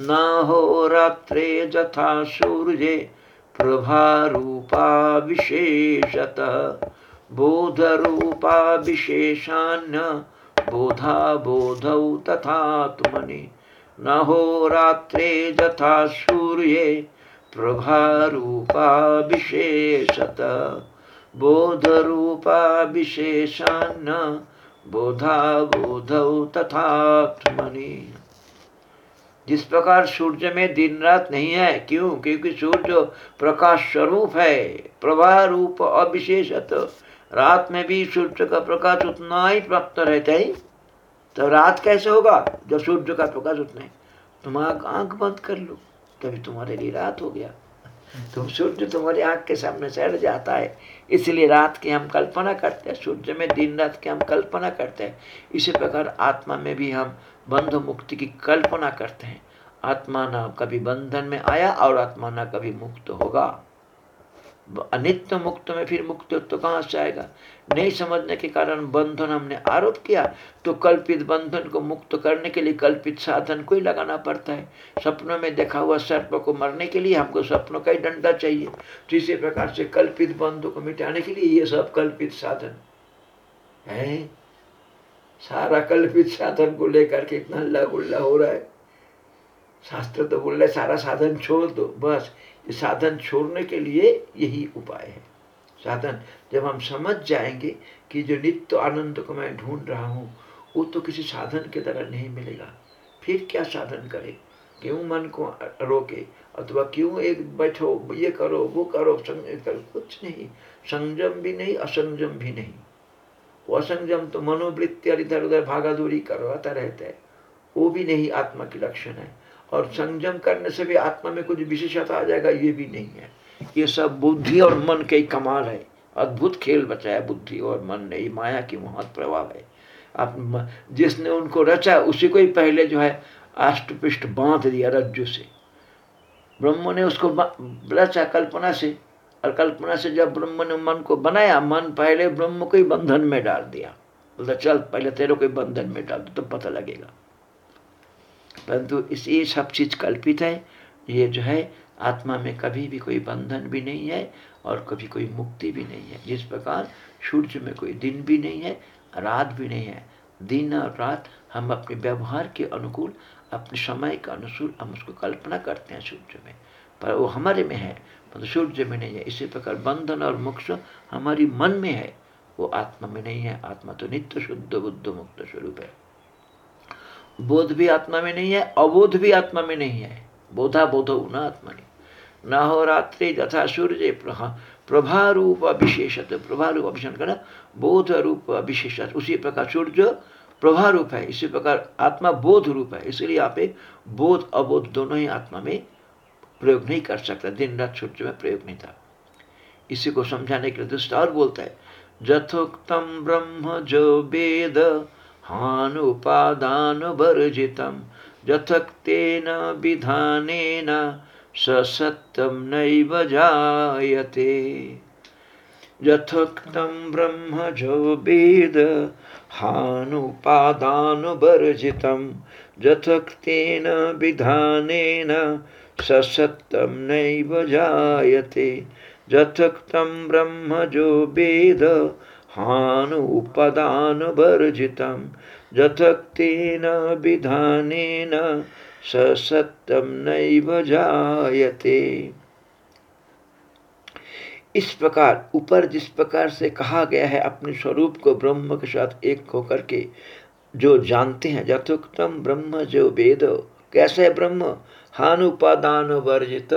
नाहोरात्रे यथा सूर्ये प्रभारूपा विशेषतः बोधरूपा विशेषान्न बोधा बोधौ तथात्मनि। न होरात्रे यथा सूर्ये प्रभारूपा विशेषत बोधरूपा विशेषान्न बोधा बोधौ तथात्मनि। जिस प्रकार सूर्य में दिन रात नहीं है, क्यों? क्योंकि सूर्य प्रकाश स्वरूप है प्रभा रूप अविशेषत। रात में भी सूर्य का प्रकाश उतना ही प्राप्त रहता है। तो रात कैसे होगा जब सूर्य का प्रकाश उतना है? तुम आँख बंद कर लो। तभी तुम्हारे लिए रात हो गया। तो सूर्य तुम्हारी आँख के सामने सड़ जाता है इसलिए रात की हम कल्पना करते हैं सूर्य में दिन रात की हम कल्पना करते हैं। इसी प्रकार आत्मा में भी हम बंध मुक्ति की कल्पना करते हैं। आत्मा ना कभी बंधन में आया और आत्मा ना कभी मुक्त होगा। अनित्य मुक्त में फिर मुक्त तो कहाँ से आएगा? नहीं समझने के कारण बंधन हमने आरोप किया तो कल्पित बंधन को मुक्त करने के लिए कल्पित साधन को ही लगाना पड़ता है। सपनों में देखा हुआ सर्प को मरने के लिए हमको सपनों का ही डंडा चाहिए। तो इसी प्रकार से कल्पित बंधों को मिटाने के लिए ये सब कल्पित साधन। है? सारा कल्पित साधन को लेकर के इतना हल्ला गुल्ला हो रहा है। शास्त्र तो बोल रहे सारा साधन छोड़ दो, बस। साधन छोड़ने के लिए यही उपाय है। साधन, जब हम समझ जाएँगे कि जो नित्य आनंद को मैं ढूंढ रहा हूँ, वो तो किसी साधन के तरह नहीं मिलेगा। फिर क्या साधन करे? क्यों मन को रोके? अथवा क्यों एक बैठो, ये करो, वो करो संयम करो कुछ नहीं। संयम भी नहीं, असंयम भी नहीं। वो असंजम तो मनोवृत्ति और इधर उधर भागा दूरी करवाता रहता है। वो भी नहीं आत्मा की लक्षण है। और संयम करने से भी आत्मा में कुछ विशेषता आ जाएगा, ये भी नहीं है। ये सब बुद्धि और मन के ही कमाल है। अद्भुत खेल बचा है बुद्धि और मन ने माया की महत प्रभाव है। आप जिसने उनको रचा, उसी को ही पहले जो है अष्ट पृष्ठ बाँध दिया रज्जु से। ब्रह्म ने उसको रचा कल्पना से, और कल्पना से जब ब्रह्म ने मन को बनाया, मन पहले ब्रह्म को ही बंधन में डाल दिया। बोलता, चल, पहले तेरे को ही बंधन में डाल दो तो पता लगेगा। परंतु इस ये सब चीज़ कल्पित है। ये जो है, आत्मा में कभी भी कोई बंधन भी नहीं है और कभी कोई मुक्ति भी नहीं है। जिस प्रकार सूर्य में कोई दिन भी नहीं है, रात भी नहीं है, दिन और रात हम अपने व्यवहार के अनुकूल, अपने समय के अनुकूल हम उसको कल्पना करते हैं सूर्य में। पर वो हमारे में है मतलब सूर्य में नहीं है। इसी प्रकार बंधन और मोक्ष हमारी मन में है। वो आत्मा में नहीं है। आत्मा तो नित्य शुद्ध, बुद्ध मुक्त स्वरूप है। बोध भी आत्मा में नहीं है, अबोध भी आत्मा में नहीं है। बोधा बोधो न आत्मा नहीं न हो रात्रि तथा सूर्य प्रभा रूप विशेषत प्रभा रूप अभिषण करना बोध रूप विशेष उसी प्रकार सूर्य प्रभा रूप है। इसी प्रकार आत्मा बोध रूप है। इसलिए आप एक बोध, अबोध दोनों ही आत्मा में प्रयोग नहीं कर सकता। दिन रात सूर्य में प्रयोग नहीं था। इसी को समझाने के लिए दुष्ट और बोलता है, जथोक्तम ब्रह्म जो वेद हानुपादानवर्जितं यथक्तेन विधानेन स सत्यं नैव जायते। यथोक्तं ब्रह्म जो वेद हानुपादानुवर्जितं यथक्तेन विधानेन स सत्यं नैव जायते। यथोक्तं ब्रह्म जो वेद हानुपदानुवर्जितं यथक्तेन विधानेन स सत्यम नैव जायते। इस प्रकार, ऊपर जिस प्रकार से कहा गया है अपने स्वरूप को ब्रह्म के साथ एक होकर के, जो जानते हैं यथोक्तम ब्रह्म जो वेद, कैसे ब्रह्म? हान उपादान वर्जित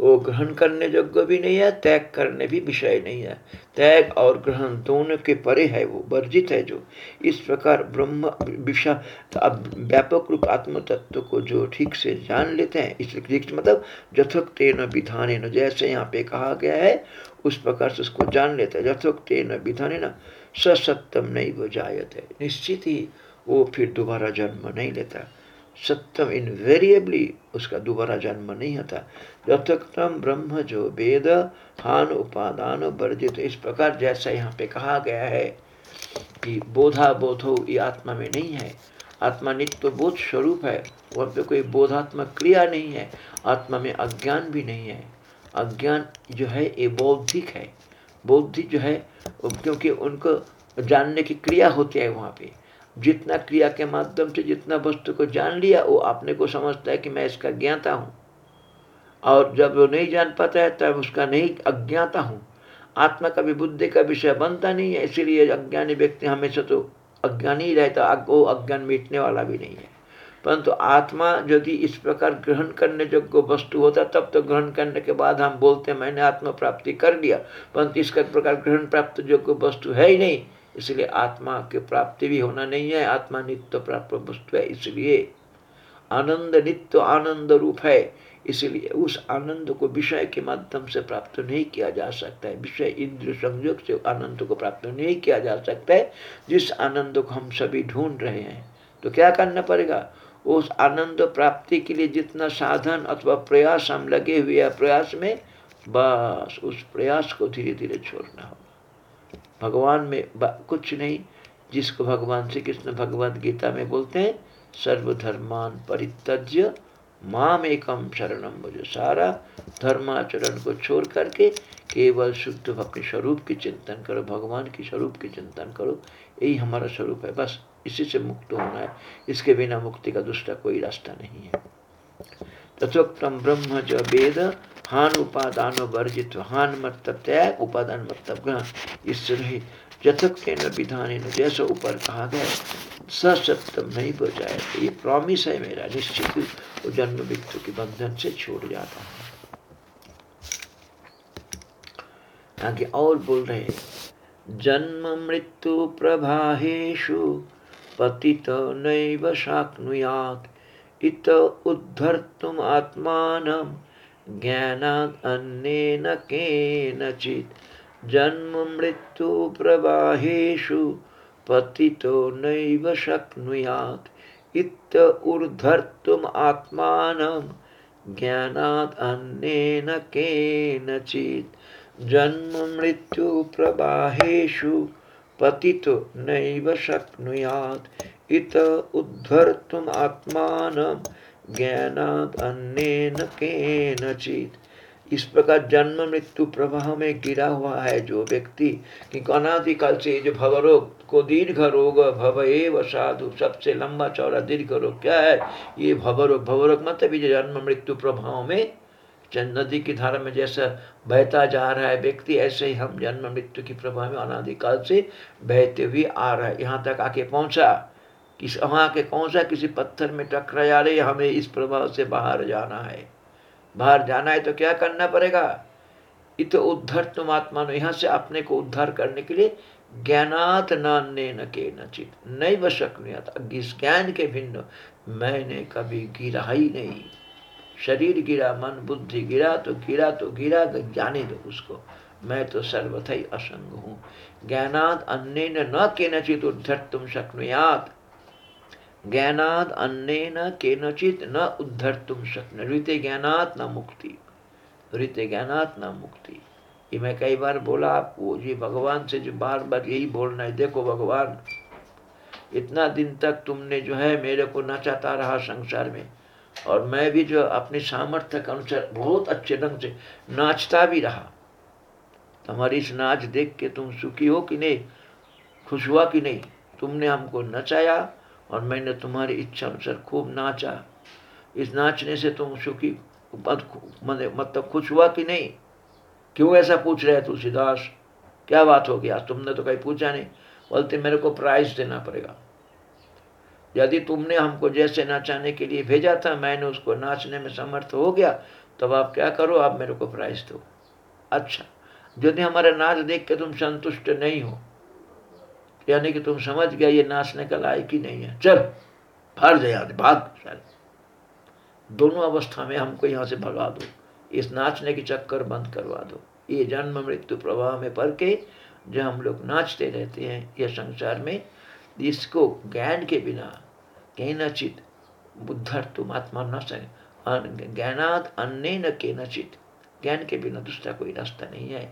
वो ग्रहण करने योग्य भी नहीं है, त्याग करने भी विषय नहीं है। त्याग और ग्रहण दोनों के परे है वो, वर्जित है जो। इस प्रकार ब्रह्म विषय व्यापक रूप आत्म तत्व को जो ठीक से जान लेते हैं, इसलिए मतलब यथोक्तेन विधान जैसे यहाँ पे कहा गया है, उस प्रकार से उसको जान लेते हैं। यथोक्तेन विधान सत्यम नहीं वो जायत। है निश्चित ही वो फिर दोबारा जन्म नहीं लेता। सत्यम इनवेरिएबली उसका दोबारा जन्म नहीं होता। जब तक तम ब्रह्म जो वेद, हान, उपादान वर्जित इस प्रकार जैसा यहाँ पे कहा गया है कि बोधा बोधो ये आत्मा में नहीं है। आत्मा नित्य बोध स्वरूप है। वहाँ पे कोई बोधात्मक क्रिया नहीं है। आत्मा में अज्ञान भी नहीं है। अज्ञान जो है, ये बौद्धिक है। बौद्धिक जो है क्योंकि उनको जानने की क्रिया होती है वहाँ पे। जितना क्रिया के माध्यम से जितना वस्तु को जान लिया, वो अपने को समझता है कि मैं इसका ज्ञाता हूँ। और जब वो नहीं जान पाता है, तब उसका नहीं, अज्ञाता हूँ। आत्मा का भी बुद्धि का विषय बनता नहीं है, इसीलिए अज्ञानी व्यक्ति हमेशा तो अज्ञानी ही रहता वो अज्ञान मिटने वाला भी नहीं है। परंतु आत्मा यदि इस प्रकार ग्रहण करने योग्य वस्तु होता, तब तो ग्रहण करने के बाद हम बोलते मैंने आत्मा प्राप्ति कर लिया। परंतु इसका प्रकार ग्रहण प्राप्त योग्य वस्तु है ही नहीं। इसलिए आत्मा की प्राप्ति भी होना नहीं है, आत्मा नित्य प्राप्त वस्तु है, इसलिए आनंद नित्य आनंद रूप है, इसलिए उस आनंद को विषय के माध्यम से प्राप्त नहीं किया जा सकता है। विषय इंद्र संयोग से आनंद को प्राप्त नहीं किया जा सकता है, जिस आनंद को हम सभी ढूंढ रहे हैं। तो क्या करना पड़ेगा? उस आनंद प्राप्ति के लिए जितना साधन अथवा प्रयास हम लगे हुए हैं प्रयास में, बस उस प्रयास को धीरे धीरे छोड़ना होगा। भगवान में कुछ नहीं, जिसको भगवान श्री कृष्ण भगवद गीता में बोलते हैं, सर्वधर्मान परित्यज्य, माम एकम शरणम मुझे सारा धर्माचरण को छोड़ करके केवल शुद्ध अपने स्वरूप की चिंतन करो, भगवान की स्वरूप की चिंतन करो, यही हमारा स्वरूप है, बस इसी से मुक्त होना है। इसके बिना मुक्ति का दूसरा कोई रास्ता नहीं है। तथोक्तम ब्रह्म जो वेद हान उपादान वर्जित हान मतलब त्याग, उपादान मतलब ग्रहण। इससे रही यथक विधान जैसा ऊपर कहा गया सत्यम नहीं बचाए तो ये प्रॉमिस है मेरा, निश्चित जन्म मृत्यु के बंधन से छोड़ जाता है। आगे और बोल रहे हैं, जन्म मृत्यु प्रभाहेषु पतित नैव शाक्नुयात्, इत उद्धर्तुम् आत्मानं ज्ञानात् अन्येन केनचित्। जन्म मृत्यु प्रवाहेषु पतितो नैव शक्नुयात्। इत ऊर्धर्तुम् आत्मानं ज्ञानात् अन्येन केनचित्। जन्म मृत्यु प्रवाहेषु पतितो नैव शक्नुयात्। इत उद्धर्तुम् आत्मानं ज्ञानात् अन्येन केनचित्। इस प्रकार जन्म, मृत्यु, प्रवाह में गिरा हुआ है जो व्यक्ति कि अनादिकाल से जो भवरोग को दीर्घ रोग, भव एव साधु, सबसे लंबा चौड़ा दीर्घ रोग क्या है? ये भवरोग भवरोग मतलब जो जन्म, मृत्यु प्रभाव में नदी की धारा में जैसा बहता जा रहा है व्यक्ति, ऐसे ही हम जन्म, मृत्यु की प्रभाव में अनादिकाल से बहते हुए आ रहा है। यहाँ तक आके पहुँचा। किस वहाँ के कौन सा किसी पत्थर में टकरा रहे हमें इस प्रभाव से बाहर जाना है। बाहर जाना है तो क्या करना पड़ेगा? इत उद्धर तुम आत्मा यहाँ से अपने को उद्धार करने के लिए ज्ञानात नान्य न के नचित नहीं वशक नहीं इस ज्ञान के भिन्न मैंने कभी गिरा ही नहीं। शरीर गिरा, मन बुद्धि गिरा तो गिरा तो गिरा तो जाने दो उसको। मैं तो सर्वथा ही असंग हूँ। ज्ञानात अन्य न के नचित उद्धर तुम शक्नुयात। ज्ञानाद अन्य केनचित न उद्धर तुम शक्न, ऋते ज्ञानात न मुक्ति। ऋते ज्ञानात न मुक्ति। ये मैं कई बार बोला आपको जी भगवान से जो बार बार यही बोलना है, देखो भगवान, इतना दिन तक तुमने जो है मेरे को नचाता रहा संसार में, और मैं भी जो अपने सामर्थ्य के अनुसार बहुत अच्छे ढंग से नाचता भी रहा। तुम्हारी इस नाच देख के तुम सुखी हो कि नहीं? खुश हुआ कि नहीं? तुमने हमको नचाया और मैंने तुम्हारी इच्छा अनुसार खूब नाचा। इस नाचने से तुम सुखी मतलब खुश हुआ कि नहीं? क्यों ऐसा पूछ रहे तुलसीदास? क्या बात हो गया तुमने तो कहीं पूछा नहीं। बोलते, मेरे को प्राइज देना पड़ेगा। यदि तुमने हमको जैसे नाचाने के लिए भेजा था, मैंने उसको नाचने में समर्थ हो गया, तब आप क्या करो? आप मेरे को प्राइज दो। अच्छा यदि हमारा नाच देख के तुम संतुष्ट नहीं हो यानी कि तुम समझ गया ये नाचने का लायक ही नहीं है। चल भाग जाए भाग, चल। दोनों अवस्था में हमको यहाँ से भगा दो। इस नाचने की चक्कर बंद करवा दो। ये जन्म मृत्यु प्रवाह में पढ़ के जो हम लोग नाचते रहते हैं यह संसार में, इसको ज्ञान के बिना कहीं नचित बुद्धर तुम आत्मा न सके ज्ञानात अन्य न के नचित ज्ञान के बिना दूसरा कोई रास्ता नहीं है।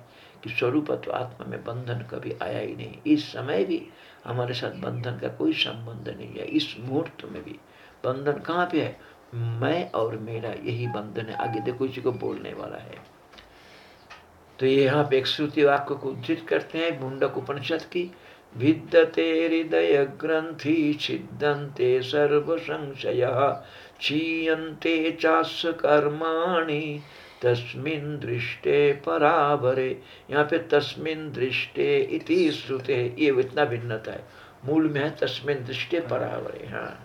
कि स्वरूप तो आत्मा में बंधन कभी आया ही नहीं। इस समय भी हमारे साथ बंधन का कोई संबंध नहीं है। इस मुहूर्त में भी बंधन कहाँ पे है? मैं और मेरा यही बंधन है। आगे देखो, इसी को बोलने वाला है। तो ये यहाँ पे एक श्रुति वाक्य को उद्धृत करते हैं। मुंडक उपनिषद की, भिद्यते हृदय ग्रंथि सर्व संशय क्षीयते चास कर्माणि तस्मिन दृष्टे परावरे। यहाँ पे तस्मिन दृष्टे इति श्रुते, ये इतना भिन्नता है। मूल में है तस्मिन दृष्टे परावरे हाँ।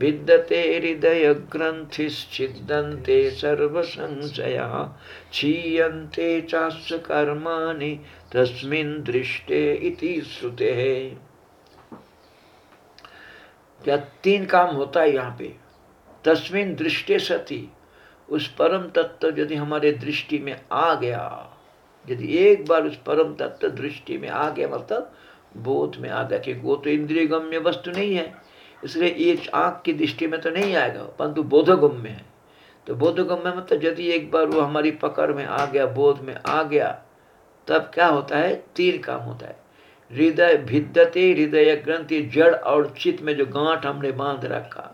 विद्यते हृदय ग्रंथिश्चिदंते सर्व संशया क्षीयते चाश कर्माणि, तस्मिन दृष्टे इति श्रुते। क्या तीन काम होता है यहाँ पे? तस्मिन दृष्टे सती उस परम तत्व यदि हमारे दृष्टि में आ गया, यदि एक बार उस परम तत्व दृष्टि में आ गया मतलब बोध में आ गया कि वो तो इंद्रिय गम्य वस्तु नहीं है, इसलिए एक आँख की दृष्टि में तो नहीं आएगा, परंतु बोधगम में है। तो बोधगम में मतलब यदि एक बार वो हमारी पकड़ में आ गया, बोध में आ गया, तब क्या होता है? तीन काम होता है। हृदय भिद्यते, हृदय ग्रंथि, जड़ और चित्त में जो गांठ हमने बाँध रखा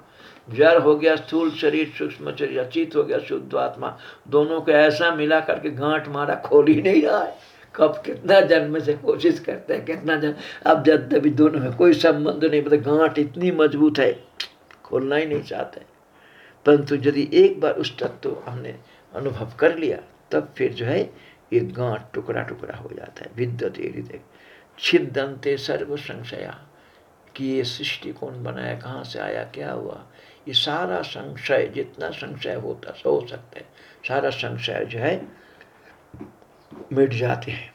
जड़ हो गया, स्थूल शरीर, सूक्ष्म शरीर, अचित हो गया, शुद्ध आत्मा। दोनों को ऐसा मिला करके गांठ मारा, खोल ही नहीं रहा है। कब कितना जन्म से कोशिश करते हैं, कितना जन्म। अब जब तभी दोनों में कोई संबंध नहीं मतलब गांठ इतनी मज़बूत है, खोलना ही नहीं चाहते। परंतु यदि एक बार उस तत्व हमने अनुभव कर लिया, तब फिर जो है, ये गांठ टुकड़ा टुकड़ा हो जाता है। विद्युत हृदय छिदंते सर्व संशया कि ये सृष्टि कौन बनाया, कहाँ से आया, क्या हुआ? ये सारा संशय, जितना संशय होता हो सकता है। सारा संशय जो है, मिट जाते हैं।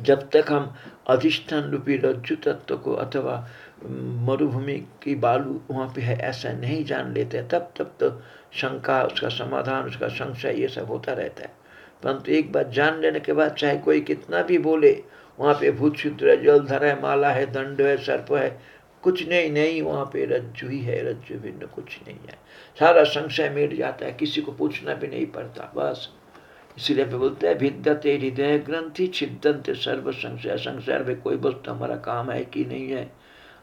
जब तक हम अधिष्ठान रूपी रज्जु तत्व को अथवा मरुभूमि की बालू वहाँ पे है, ऐसा नहीं जान लेते तब तब तो शंका, उसका समाधान, उसका संशय, ये सब होता रहता है। परंतु एक बार जान लेने के बाद चाहे कोई कितना भी बोले, वहाँ पे भूत शुद्र है, जलधर है, माला है, दंड है, सर्प है कुछ नहीं नहीं, वहाँ पे रज्जु ही है, रज्जु भिन्न कुछ नहीं है। सारा संशय मिट जाता है, किसी को पूछना भी नहीं पड़ता, बस। इसलिए पे बोलते हैं भिद्दते हृदय ग्रंथि छिदंत सर्व संशय संशय में कोई वस्तु हमारा काम है कि नहीं है?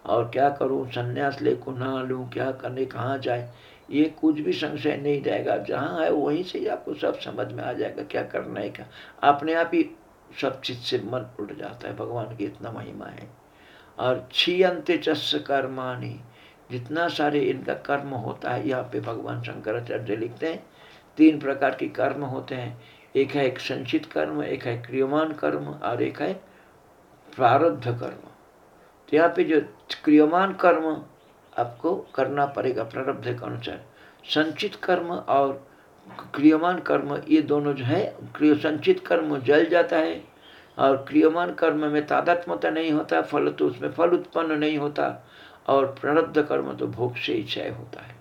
और क्या करूँ? संन्यास ले को ना लूँ, क्या करने, कहाँ जाए? ये कुछ भी संशय नहीं रहेगा। जहाँ है, वहीं से ही आपको सब समझ में आ जाएगा, क्या करना है, क्या? अपने आप ही सब चीज़ से मन उठ जाता है। भगवान की इतना महिमा है। और छी अंत चस् कर्माणी। जितना सारे इनका कर्म होता है, यहाँ पे भगवान शंकराचार्य लिखते हैं, तीन प्रकार के कर्म होते हैं। एक है एक संचित कर्म, एक है क्रियमान कर्म, और एक है प्रारब्ध कर्म। तो यहाँ पे जो क्रियमान कर्म आपको करना पड़ेगा, प्रारब्ध के अनुसार। संचित कर्म और क्रियमान कर्म, ये दोनों जो है संचित कर्म जल जाता है और क्रियमान कर्म में तादात्मता नहीं होता, फल तो उसमें फल उत्पन्न नहीं होता, और प्रारब्ध कर्म तो भोग से ही क्षय होता है।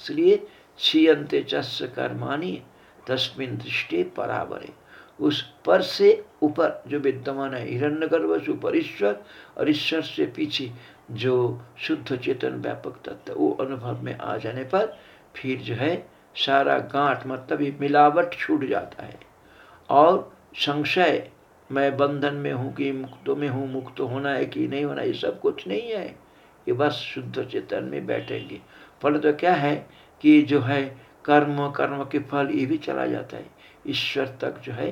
इसलिए क्षीयंते चस्य कर्माणी तस्मिन दृष्टि परावरे। उस पर से ऊपर जो विद्यमान है हिरण्य गर्भ से ऊपर ईश्वर और ईश्वर से पीछे जो शुद्ध चेतन व्यापक तत्व, वो अनुभव में आ जाने पर फिर जो है सारा गांठ मतलब मिलावट छूट जाता है। और संशय मैं बंधन में हूँ कि मुक्त में हूँ, मुक्त होना है कि नहीं होना, ये सब कुछ नहीं है। ये बस शुद्ध चेतन में बैठेंगे। फल तो क्या है कि जो है कर्म कर्म के फल ये भी चला जाता है। ईश्वर तक जो है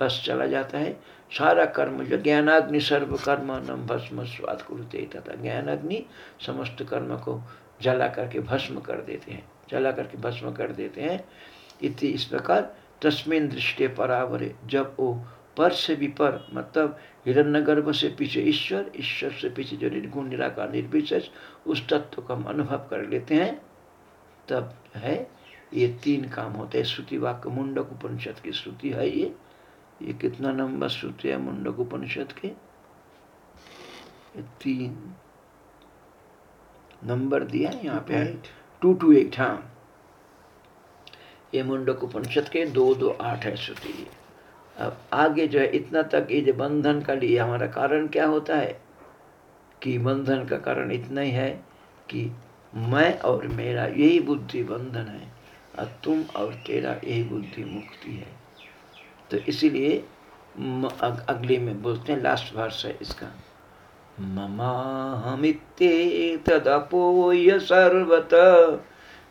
बस चला जाता है। सारा कर्म जो ज्ञानाग्नि सर्व कर्म नम भस्म स्वाद कुरुते तथा ज्ञानाग्नि समस्त कर्म को जला करके भस्म कर देते हैं। जला करके भस्म कर देते हैं। इति इस प्रकार तस्मिन दृष्टि परावरे जब वो पर से भी पर मतलब हिरण्य गर्भ से पीछे ईश्वर ईश्वर से पीछे जो निर्गुण निराकार निर्विशेष उस तत्व को हम अनुभव कर लेते हैं तब है ये तीन काम होते हैं। श्रुति वाक्य मुंडक उपनिषद की श्रुति है ये। ये कितना नंबर श्रुति है मुंडक उपनिषद के? तीन नंबर दिया है यहाँ पे। है टू टू एट हाँ। ये मुंडक उपनिषद के दो दो आठ है श्रुति। अब आगे जो है, इतना तक ये जो बंधन का लिए, हमारा कारण क्या होता है? कि बंधन का कारण इतना ही है कि मैं और मेरा यही बुद्धि बंधन है, और तुम और तेरा यही बुद्धि मुक्ति है। तो इसीलिए अगले में बोलते हैं लास्ट वर्ष है इसका। तदपोय सर्वत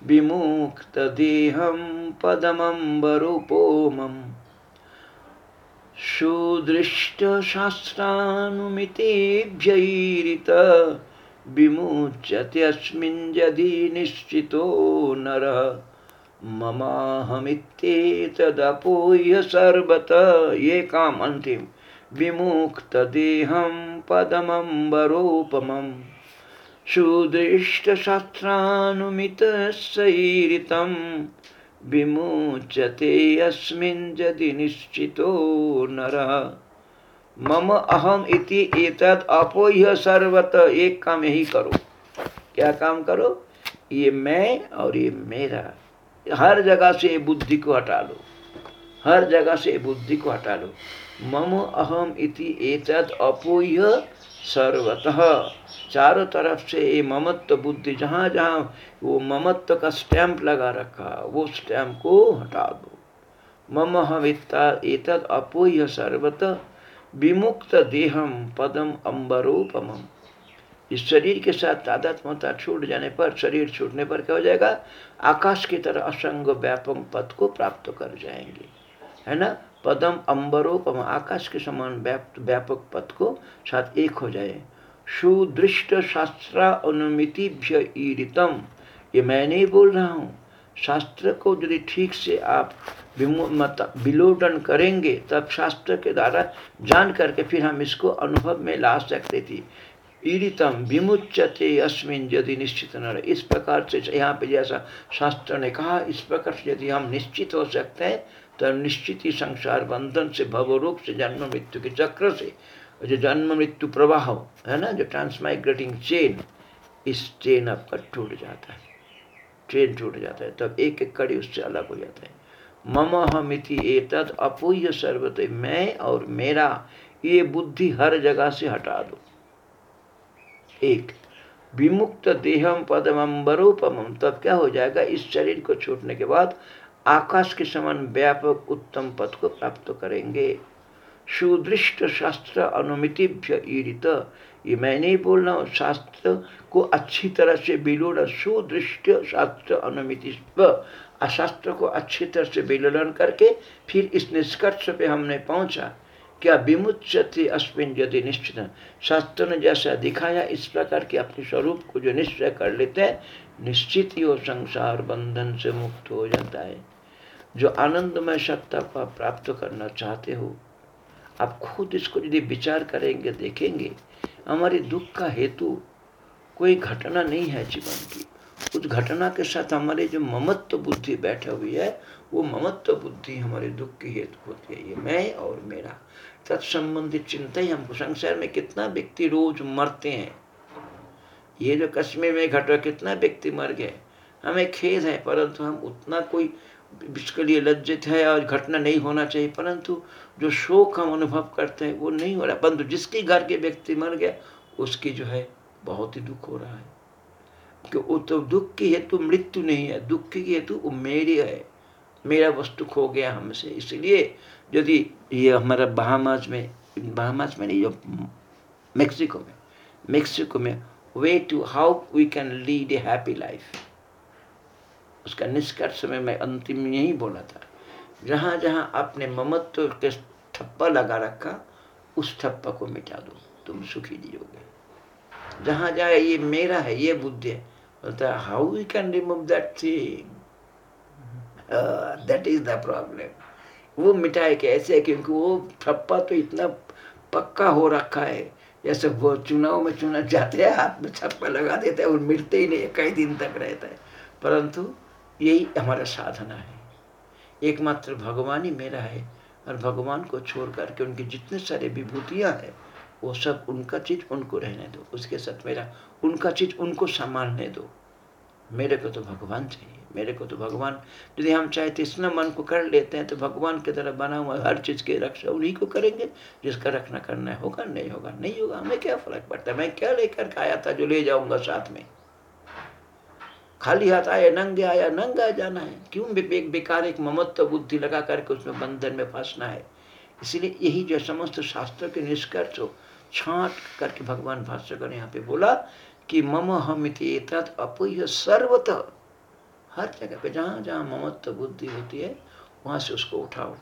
विमुक्तदेहं पदमम्बरूपोमम् सुदृष्टशास्त्रानुमितेभ्यैरित विमुच्यत्यस्मिन् यदि निश्चितो नरः। ममाहमित्येतदपोह्य सर्वत। ये काम अंतिम विमुक्तदेहं पदमम्बरोपमम्। सुदृष्टशास्त्रानुमितसैरितं अस्मिन् यदि निश्चितो नरः। मम अहम इति एतद अपोह्य सर्वत एक काम यही करो। क्या काम करो? ये मैं और ये मेरा। हर जगह से बुद्धि को हटा लो। हर जगह से बुद्धि को हटा लो। मम अहम इति एतद अपोह्य सर्वतः। चारों तरफ़ से ये ममत्व बुद्धि जहाँ जहाँ वो ममत्व का स्टैंप लगा रखा, वो स्टैंप को हटा दो। मम हमिता एतद अपोह्य सर्वतः, विमुक्त देहम पदम अम्बरोपम इस शरीर के साथ तादात्मता छूट जाने पर, शरीर छूटने पर क्या हो जाएगा? आकाश की तरह असंग व्यापक पद को प्राप्त कर जाएँगे। है ना? पदम अम्बरोपम आकाश के समान व्यापक पद को साथ एक हो जाए। सुदृष्ट शास्त्र अनुमितिभ्य ईरितम, ये मैं नहीं बोल रहा हूँ। शास्त्र को यदि ठीक से आप विलोडन करेंगे, तब शास्त्र के द्वारा जान करके फिर हम इसको अनुभव में ला सकते थे। ईरितम विमुचते अस्मिन यदि निश्चित न रहे। इस प्रकार से यहाँ पे जैसा शास्त्र ने कहा, इस प्रकार से यदि हम निश्चित हो सकते हैं तो निश्चित ही संसार बंधन से भवरूप से जन्म मृत्यु के चक्र से। जो जन्म मृत्यु प्रवाह है ना, जो ट्रांसमाइग्रेटिंग चेन इस चेन आपका टूट जाता है। चेन टूट जाता है, तब एक एक कड़ी उससे अलग हो जाता है। मम हमिति एतद अपूय सर्वत, मैं और मेरा, ये बुद्धि हर जगह से हटा दो। एक, विमुक्त देहम पदम अम्बरोपम तब क्या हो जाएगा, इस शरीर को छूटने के बाद आकाश के समान व्यापक उत्तम पद को प्राप्त करेंगे। सुदृष्ट शास्त्र अनुमितिभ्य ईरित। ये मैं नहीं बोल रहा हूँ, शास्त्र को अच्छी तरह से बिलोड़ सुदृष्ट शास्त्र अनुमिति अशास्त्र को अच्छी तरह से विलोड़न करके फिर इस निष्कर्ष पे हमने पहुँचा। क्या विमुचते अश्विन यदि निश्चित? शास्त्र ने जैसा दिखाया, इस प्रकार के अपने स्वरूप को जो निश्चय कर लेते हैं, निश्चित ही वो संसार बंधन से मुक्त हो जाता है। जो आनंदमय सत्ता को आप प्राप्त करना चाहते हो, आप खुद इसको यदि विचार करेंगे, देखेंगे, हमारे दुख का हेतु कोई घटना नहीं है जीवन की। उस घटना के साथ हमारे जो ममत्व बुद्धि बैठे हुई है, वो ममत्व बुद्धि हमारे दुख की हेतु होती है। ये मैं और मेरा। तत्संबंधित चिंता ही हमको। संसार में कितना व्यक्ति रोज मरते हैं। ये जो कश्मीर में घटा, कितना व्यक्ति मर गए। हमें खेद है, परंतु हम उतना कोई इसके लिए लज्जित है और घटना नहीं होना चाहिए, परंतु जो शोक हम अनुभव करते हैं, वो नहीं हो रहा। परंतु जिसके घर के व्यक्ति मर गया, उसकी जो है, बहुत ही दुख हो रहा है। कि वो तो दुख की हेतु मृत्यु नहीं है, दुख की हेतु वो मेरी है। मेरा वस्तु खो गया हमसे। इसलिए यदि ये हमारा बहामाज में बहामाज में नहीं, जो मेक्सिको में मेक्सिको में, way to how we can lead a happy life. उसका निष्कर्ष में मैं अंतिम यही बोला था, जहाँ जहाँ आपने ममत्व के ठप्पा लगा रखा, उस ठप्पा को मिटा दो, तुम सुखी जियोगे। जहाँ जहाँ ये मेरा है, ये बुद्धि है, बोलता how we can remove that thing that is the problem वो मिटाए कैसे क्योंकि वो ठप्पा तो इतना पक्का हो रखा है, जैसे वो चुनाव में चुना जाते हैं, हाथ में छप्पा लगा देते हैं और मिटते ही नहीं कई दिन तक रहता है। परंतु यही हमारा साधना है। एकमात्र भगवान ही मेरा है और भगवान को छोड़ करके उनकी जितने सारे विभूतियाँ हैं, वो सब उनका चीज़ उनको रहने दो। उसके साथ मेरा उनका चीज़ उनको संभालने दो। मेरे को तो भगवान चाहिए। मेरे को तो भगवान, यदि हम चाहे तो इतना मन को कर लेते हैं तो भगवान की तरह बना हुआ हर चीज़ की रक्षा उन्हीं को करेंगे, जिसका रखना करना होगा, नहीं होगा नहीं होगा। हमें क्या फ़र्क पड़ता है? मैं क्या लेकर आया था जो ले जाऊँगा साथ में? खाली हाथ आया नंगे आया नंगा जाना है। क्यों एक बेकार एक ममत्व बुद्धि लगा करके उसमें बंधन में फंसना है? इसीलिए यही जो समस्त शास्त्र के निष्कर्ष हो, छाट करके भगवान भाष्यकर यहाँ पे बोला कि मम हम तत् अपुय सर्वतः। हर जगह पे जहाँ जहाँ ममत्व बुद्धि होती है, वहाँ से उसको उठाओ।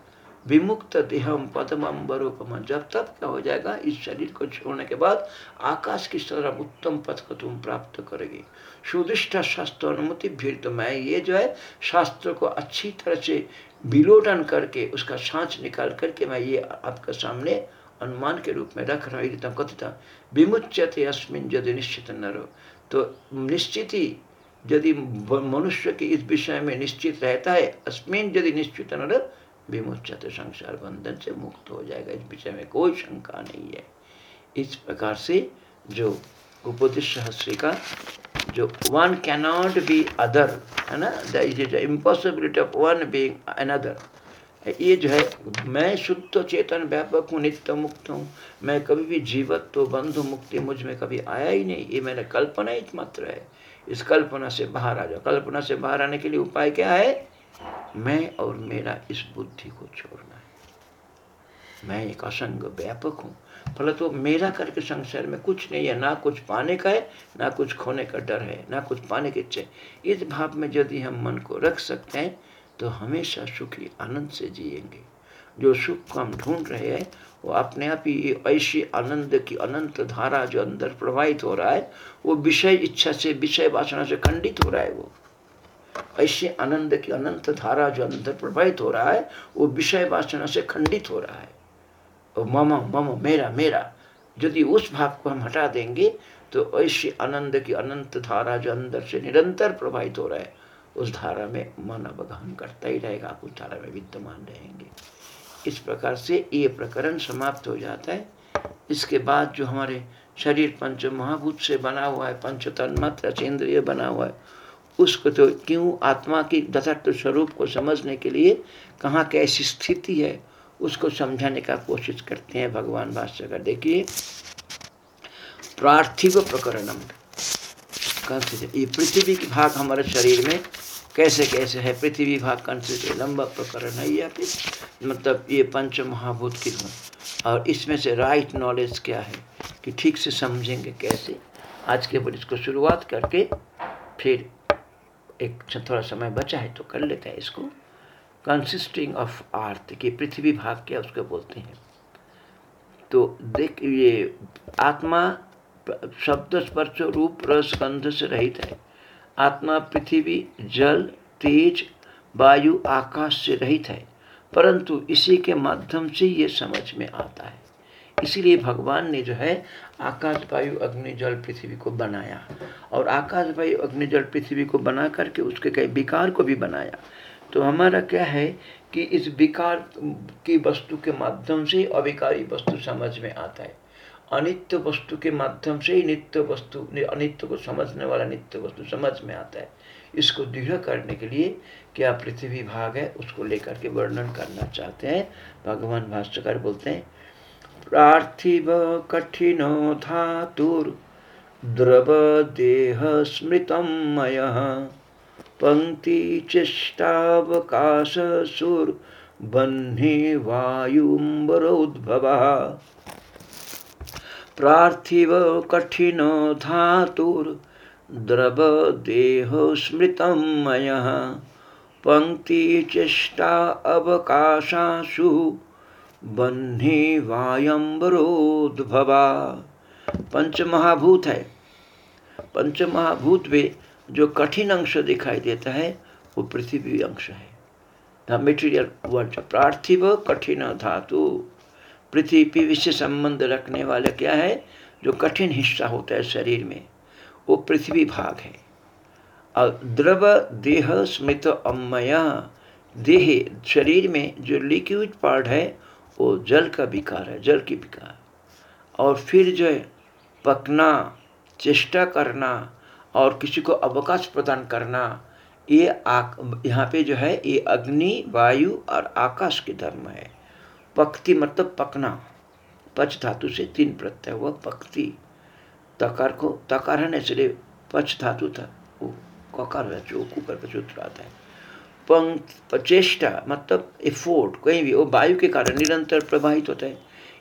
विमुक्त देहम पदम बरूपम जब तक क्या हो जाएगा, इस शरीर को छोड़ने के बाद आकाश की तरह उत्तम पथ को तुम प्राप्त करेगी? सुदिष्ट शास्त्र अनुमति भीड़ तो मैं ये जो है शास्त्र को अच्छी तरह से विलोडन करके उसका छाछ निकाल करके मैं ये आपके सामने अनुमान के रूप में रख रहा हूँ। कथित विमुच्यते अस्मिन यदि निश्चित न रहो। तो निश्चित ही यदि मनुष्य के इस विषय में निश्चित रहता है, अस्मिन यदि निश्चित न रहो विमुचत संसार बंधन से मुक्त हो जाएगा। इस विषय में कोई शंका नहीं है। इस प्रकार से जो उपदेश सहस्री का जो वन कैनॉट बी अदर है ना? The is impossibility of one being another ये जो है, मैं शुद्ध चेतन, व्यापक हूँ, नित्य मुक्त हूँ। मैं कभी भी जीवत तो बंधु मुक्ति मुझमें कभी आया ही नहीं। ये मेरा कल्पना ही मात्र है। इस कल्पना से बाहर आ जाओ। कल्पना से बाहर आने के लिए उपाय क्या है? मैं और मेरा इस बुद्धि को छोड़ना है। मैं एक असंग, व्यापक हूँ। फल तो मेरा करके संसार में कुछ नहीं है, ना कुछ पाने का है, ना कुछ खोने का डर है, ना कुछ पाने की इच्छा है। इस भाव में यदि हम मन को रख सकते हैं तो हमेशा सुखी, आनंद से जिएँगे। जो सुख को हम ढूंढ रहे हैं, वो अपने आप ही ऐसी आनंद की अनंत धारा जो अंदर प्रवाहित हो रहा है, वो विषय इच्छा से, विषय वासना से खंडित हो रहा है वो। ऐसे आनंद की अनंत धारा जो अंदर प्रवाहित हो रहा है, वो विषय वासना से खंडित हो रहा है। मम मम, मेरा मेरा। यदि उस भाव को हम हटा देंगे तो ऐसी आनंद की अनंत धारा जो अंदर से निरंतर प्रवाहित हो रहा है, उस धारा में मन अवगाहन करता ही रहेगा, आप उस धारा में विद्यमान रहेंगे। इस प्रकार से ये प्रकरण समाप्त हो जाता है। इसके बाद जो हमारे शरीर पंच महाभूत से बना हुआ है, पंच तन्मात्र चेंद्रिय बना हुआ है, उसको तो क्यों आत्मा की दत्त स्वरूप को समझने के लिए कहाँ कैसी स्थिति है उसको समझाने का कोशिश करते हैं भगवान भाष्य देखिए पार्थिव प्रकरणम। ये पृथ्वी की भाग हमारे शरीर में कैसे कैसे है? पृथ्वी भाग कंसिडर लंबा प्रकरण है या फिर मतलब ये पंच महाभूत की हूँ। और इसमें से राइट नॉलेज क्या है? कि ठीक से समझेंगे कैसे? आज के बाद इसको शुरुआत करके फिर एक थोड़ा समय बचा है तो कर लेते हैं इसको। कंसिस्टिंग ऑफ़ आर्थ, की पृथ्वी भाग क्या उसको बोलते हैं। तो देख, ये आत्मा शब्द स्पर्श रूप रस गंध से रहित है। आत्मा पृथ्वी, जल, तेज, वायु, आकाश से रहित है। परंतु इसी के माध्यम से ये समझ में आता है। इसीलिए भगवान ने जो है, आकाश, वायु, अग्नि, जल, पृथ्वी को बनाया। और आकाश, वायु, अग्नि, जल, पृथ्वी को बना करके उसके कई विकार को भी बनाया। तो हमारा क्या है कि इस विकार की वस्तु के माध्यम से अविकारी वस्तु समझ में आता है। अनित्य वस्तु के माध्यम से ही नित्य वस्तु, अनित्य को समझने वाला नित्य वस्तु समझ में आता है। इसको दृढ़ करने के लिए क्या पृथ्वी भाग है, उसको लेकर के वर्णन करना चाहते हैं। भगवान भाष्यकार बोलते हैं, पार्थिव कठिन धातुर द्रव देह स्मृतम मय। पंक्ति चेष्टावकाश सुर बन्हे वायुम्बरोद्भवा। पार्थिव कठिन मयः पङ्क्तिचेष्टा अवकाशासु बन्ही वायम्बरोद्भवा। पंच महाभूत है। पंच महाभूत में जो कठिन अंश दिखाई देता है, वो पृथ्वी अंश है। द मेटीरियल वर्ड पार्थिव कठिन धातु, पृथ्वी से संबंध रखने वाला क्या है, जो कठिन हिस्सा होता है शरीर में, वो पृथ्वी भाग है। और द्रव, देह, स्मृत अमय देह शरीर में जो लिक्विड पार्ट है, वो जल का विकार है, जल की विकार। और फिर जो है, पकना, चेष्टा करना और किसी को अवकाश प्रदान करना, ये यहाँ पे जो है, ये अग्नि, वायु और आकाश के धर्म है। पक्ति मतलब पकना। पच धातु से तीन प्रत्यय हुआ पक्ति तकार को, तकार है इसलिए पच धातु था। वो ककार है, जो कुकर का सूत्र आता है। पंक्त चेष्टा मतलब एफोर्ट कहीं भी, वो वायु के कारण निरंतर प्रवाहित होता है।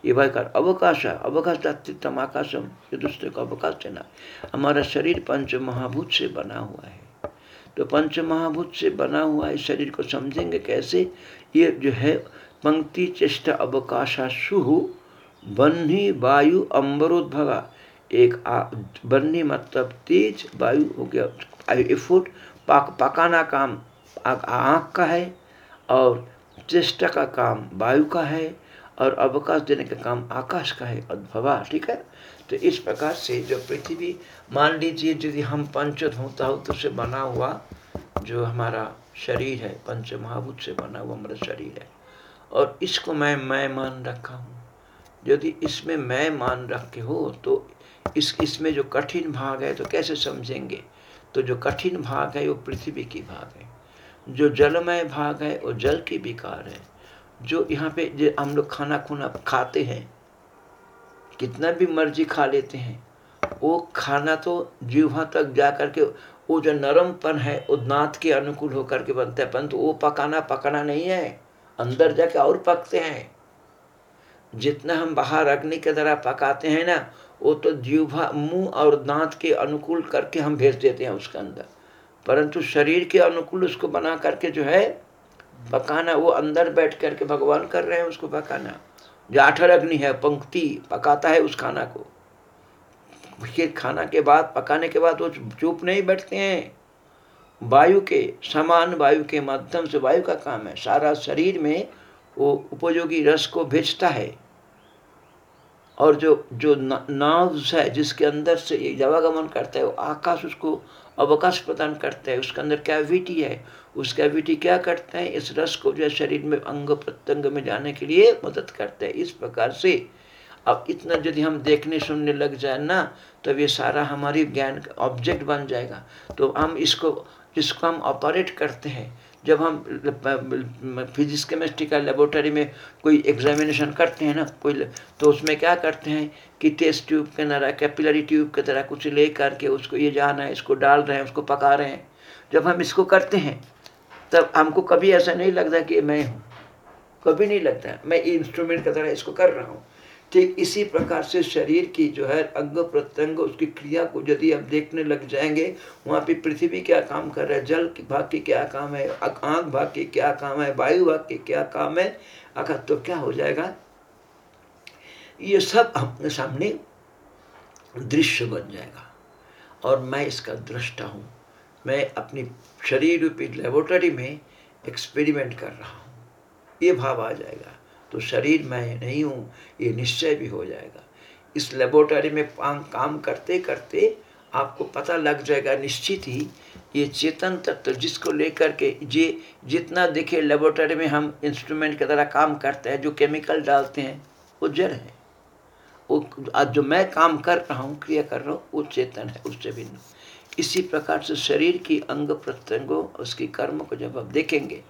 कारण अवकाश है, अवकाश दातृत्व आकाशम, ये दूसरे को अवकाश देना हमारा शरीर पंच महाभूत से बना हुआ है। तो पंच महाभूत से बना हुआ है शरीर को समझेंगे कैसे? ये जो है, पंक्ति चेष्टा अवकाशाशु बन्ही वायु अम्बरोद्भवा। एक बन्ही मतलब तेज वायु हो गया एफोर्ट पाक, पकाना काम आँख का है और चेष्टा का काम वायु का है। और अवकाश देने का काम आकाश का है अद्भवा ठीक है? तो इस प्रकार से जो पृथ्वी, मान लीजिए यदि हम पंचधूताहुत से बना हुआ जो हमारा शरीर है पंच महाभूत से बना हुआ हमारा शरीर है, और इसको मैं मैं मान रखा हूँ, यदि इसमें मैं मान रखे हो तो इस, इसमें जो कठिन भाग है तो कैसे समझेंगे? तो जो कठिन भाग है, वो पृथ्वी की भाग है, जो जलमय भाग है, वो जल की विकार है। जो यहाँ पे जो हम लोग खाना खुना खाते हैं, कितना भी मर्ज़ी खा लेते हैं, वो खाना तो जीवा तक जा करके वो जो नरमपन है, वो दांत के अनुकूल होकर के बनता है, परंतु तो वो पकाना पकाना नहीं है, अंदर जाके और पकते हैं। जितना हम बाहर अग्नि के द्वारा पकाते हैं ना, वो तो जीवा मुँह और दांत के अनुकूल करके हम भेज देते हैं उसके अंदर, परंतु शरीर के अनुकूल उसको बना करके जो है पकाना वो अंदर बैठ करके भगवान कर रहे हैं उसको पकाना जो आठर अग्नि है, पंक्ति पकाता है उस खाना को। फिर खाना के बाद, पकाने के बाद वो चुप नहीं बैठते हैं। वायु के, समान वायु के माध्यम से वायु का काम है। सारा शरीर में वो उपयोगी रस को भेजता है। और जो जो नर्व्स है, जिसके अंदर से ये जवागमन करता है, वो आकाश उसको अवकाश प्रदान करते हैं। उसके अंदर कैविटी है। उस कैविटी क्या करते हैं? इस रस को जो है शरीर में अंग प्रत्यंग में जाने के लिए मदद करते हैं। इस प्रकार से अब इतना यदि हम देखने सुनने लग जाए ना, तब ये सारा हमारी ज्ञान ऑब्जेक्ट बन जाएगा। तो हम इसको, जिसको हम ऑपरेट करते हैं जब हम फिजिक्स, केमिस्ट्री का लेबोरेटरी में कोई एग्जामिनेशन करते हैं ना, कोई तो उसमें क्या करते हैं कि टेस्ट ट्यूब के तरह कैपिलरी ट्यूब की तरह कुछ ले करके उसको ये जाना है, इसको डाल रहे हैं, उसको पका रहे हैं। जब हम इसको करते हैं, तब हमको कभी ऐसा नहीं लगता कि मैं हूँ। कभी नहीं लगता, मैं इंस्ट्रूमेंट की तरह इसको कर रहा हूँ। ठीक इसी प्रकार से शरीर की जो है अंग प्रत्यंग, उसकी क्रिया को यदि हम देखने लग जाएँगे, वहाँ पे पृथ्वी क्या काम कर रहा है? जल भाग के क्या काम है? आँख भाग के क्या काम है? वायु भाग के क्या काम है? अगर तो क्या हो जाएगा? ये सब अपने सामने दृश्य बन जाएगा। और मैं इसका दृष्टा हूँ। मैं अपनी शरीर रूपी लेबोरेटरी में एक्सपेरिमेंट कर रहा हूँ। ये भाव आ जाएगा। तो शरीर मैं नहीं हूँ, ये निश्चय भी हो जाएगा। इस लेबोरेटरी में काम करते करते आपको पता लग जाएगा निश्चित ही ये चेतन तत्व जिसको लेकर के जे, जितना देखे लेबोरेटरी में हम इंस्ट्रूमेंट की तरह काम करते हैं, जो केमिकल डालते हैं, वो जड़ है। वो, आज जो मैं काम कर रहा हूँ, क्रिया कर रहा हूँ, वो चेतन है, उससे भिन्न। इसी प्रकार से शरीर की अंग प्रत्यंगों, उसकी कर्म को जब आप देखेंगे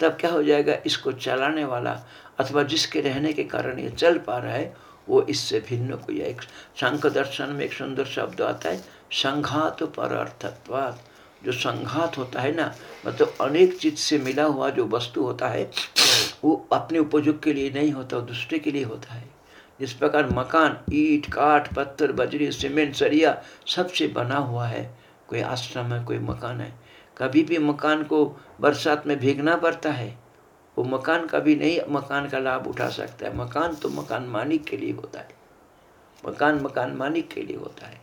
तब क्या हो जाएगा? इसको चलाने वाला अथवा जिसके रहने के कारण ये चल पा रहा है, वो इससे भिन्न को कोई एक शंख दर्शन में एक सुंदर शब्द आता है, संघात पर अर्थत्वात जो संघात होता है ना मतलब अनेक चीज़ से मिला हुआ जो वस्तु होता है, वो अपने उपयोग के लिए नहीं होता, दूसरे के लिए होता है। जिस प्रकार मकान, ईट, काठ, पत्थर, बजरी, सीमेंट, सरिया सबसे बना हुआ है, कोई आश्रम है, कोई मकान है। कभी भी मकान को बरसात में भीगना पड़ता है। वो मकान का भी नहीं, मकान का लाभ उठा सकता है। मकान तो मकान मालिक के लिए होता है। मकान मकान मालिक के लिए होता है।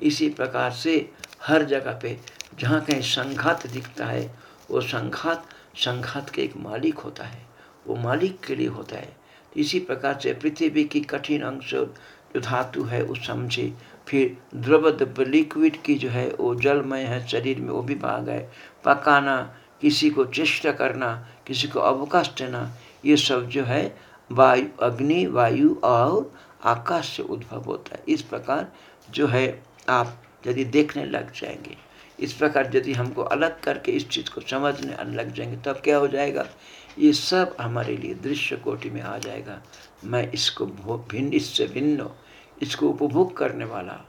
इसी प्रकार से हर जगह पे जहाँ कहीं संघात दिखता है, वो संघात संघात के एक मालिक होता है। वो मालिक के लिए होता है। इसी प्रकार से पृथ्वी की कठिन अंश जो धातु है, उस समझे। फिर द्रव द्रव लिक्विड की जो है, वो जलमय है, शरीर में वो भी भाग है पकाना किसी को चेष्टा करना, किसी को अवकाश देना, ये सब जो है वायु, अग्नि, वायु और आकाश से उद्भव होता है। इस प्रकार जो है आप यदि देखने लग जाएँगे, इस प्रकार यदि हमको अलग करके इस चीज़ को समझने लग जाएँगे, तब क्या हो जाएगा? ये सब हमारे लिए दृश्य कोटि में आ जाएगा। मैं इसको भिन्न, इससे भिन्न, इसको उपभोग करने वाला,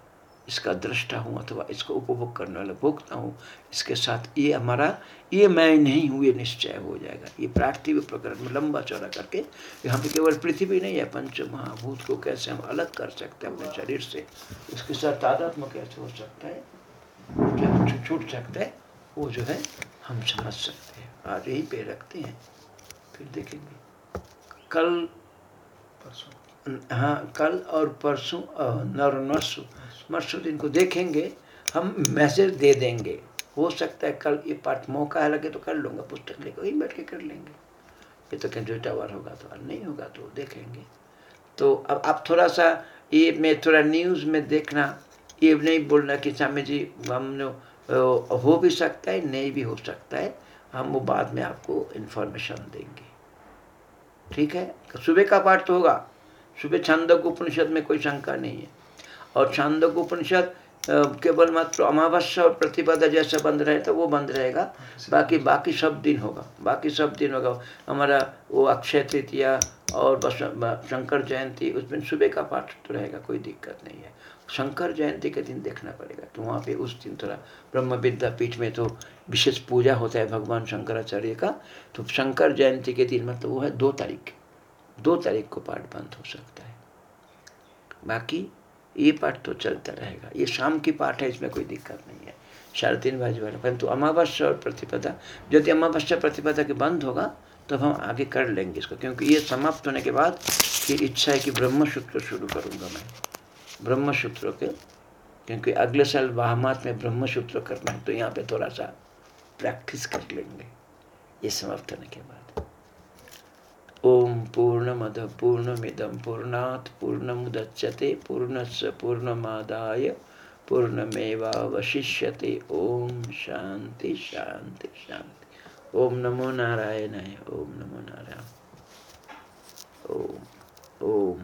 इसका दृष्टा हूँ अथवा इसको उपभोग करने वाला, भोगता हूँ इसके साथ ये हमारा ये मैं नहीं हूँ ये निश्चय हो जाएगा। ये पार्थिव प्रकरण में लंबा चौड़ा करके यहाँ पे केवल पृथ्वी नहीं है पंच महाभूत को कैसे हम अलग कर सकते हैं अपने शरीर से? उसके साथ तादात्म कैसे हो सकता है? छूट सकता है? वो जो है हम समझ सकते हैं। आज यही पे रखते हैं फिर देखेंगे। कल परसों। हाँ कल और परसों नर नरसु मरसु दिन को देखेंगे हम मैसेज दे देंगे। हो सकता है कल ये पाठ मौका है, लगे तो कर लूँगा, पुस्तक लेकर वहीं बैठ के कर लेंगे। ये तो कहीं टावर होगा तो नहीं होगा तो देखेंगे। तो अब आप थोड़ा सा ये मैं थोड़ा न्यूज़ में देखना, ये नहीं बोलना कि स्वामी जी हम हो भी सकता है, नहीं भी हो सकता है, हम वो बाद में आपको इन्फॉर्मेशन देंगे। ठीक है? सुबह का पाठ तो होगा। सुबह छांदक उपनिषद में कोई शंका नहीं है। और छांदक उपनिषद केवल मात्र अमावस्या और प्रतिपदा जैसा बंद रहे तो वो बंद रहेगा। बाकी बाकी सब दिन होगा। बाकी सब दिन होगा। हमारा वो अक्षय तृतीया और शंकर जयंती उसमें सुबह का पाठ तो रहेगा कोई दिक्कत नहीं है। शंकर जयंती के दिन देखना पड़ेगा। तो वहाँ पे उस दिन थोड़ा ब्रह्म विद्यापीठ में तो विशेष पूजा होता है भगवान शंकराचार्य का। तो शंकर जयंती के दिन मतलब वो है दो तारीख दो तारीख को पाठ बंद हो सकता है। बाकी ये पाठ तो चलता रहेगा। ये शाम की पाठ है, इसमें कोई दिक्कत नहीं है। साढ़े तीन बजे वाला। परंतु अमावस्या और प्रतिपदा, यदि अमावस्या प्रतिपदा के बंद होगा, तब हम आगे कर लेंगे इसको, क्योंकि ये समाप्त होने के बाद ये इच्छा है कि ब्रह्म सूत्र शुरू करूँगा मैं। ब्रह्म सूत्र के, क्योंकि अगले साल बाहमात में ब्रह्म सूत्र करना है तो यहाँ पे थोड़ा सा प्रैक्टिस कर लेंगे। ये समाप्त होने के बाद। ओम पूर्णमद पूर्णमिदम पूर्णात् पूर्णमुदच्यते पूर्णस्य पूर्णमादाय पूर्णमेवावशिष्यते। ओम शांति शांति शांति। ओम नमो नारायणाय, ओम नमो नारायण। ओम ओम।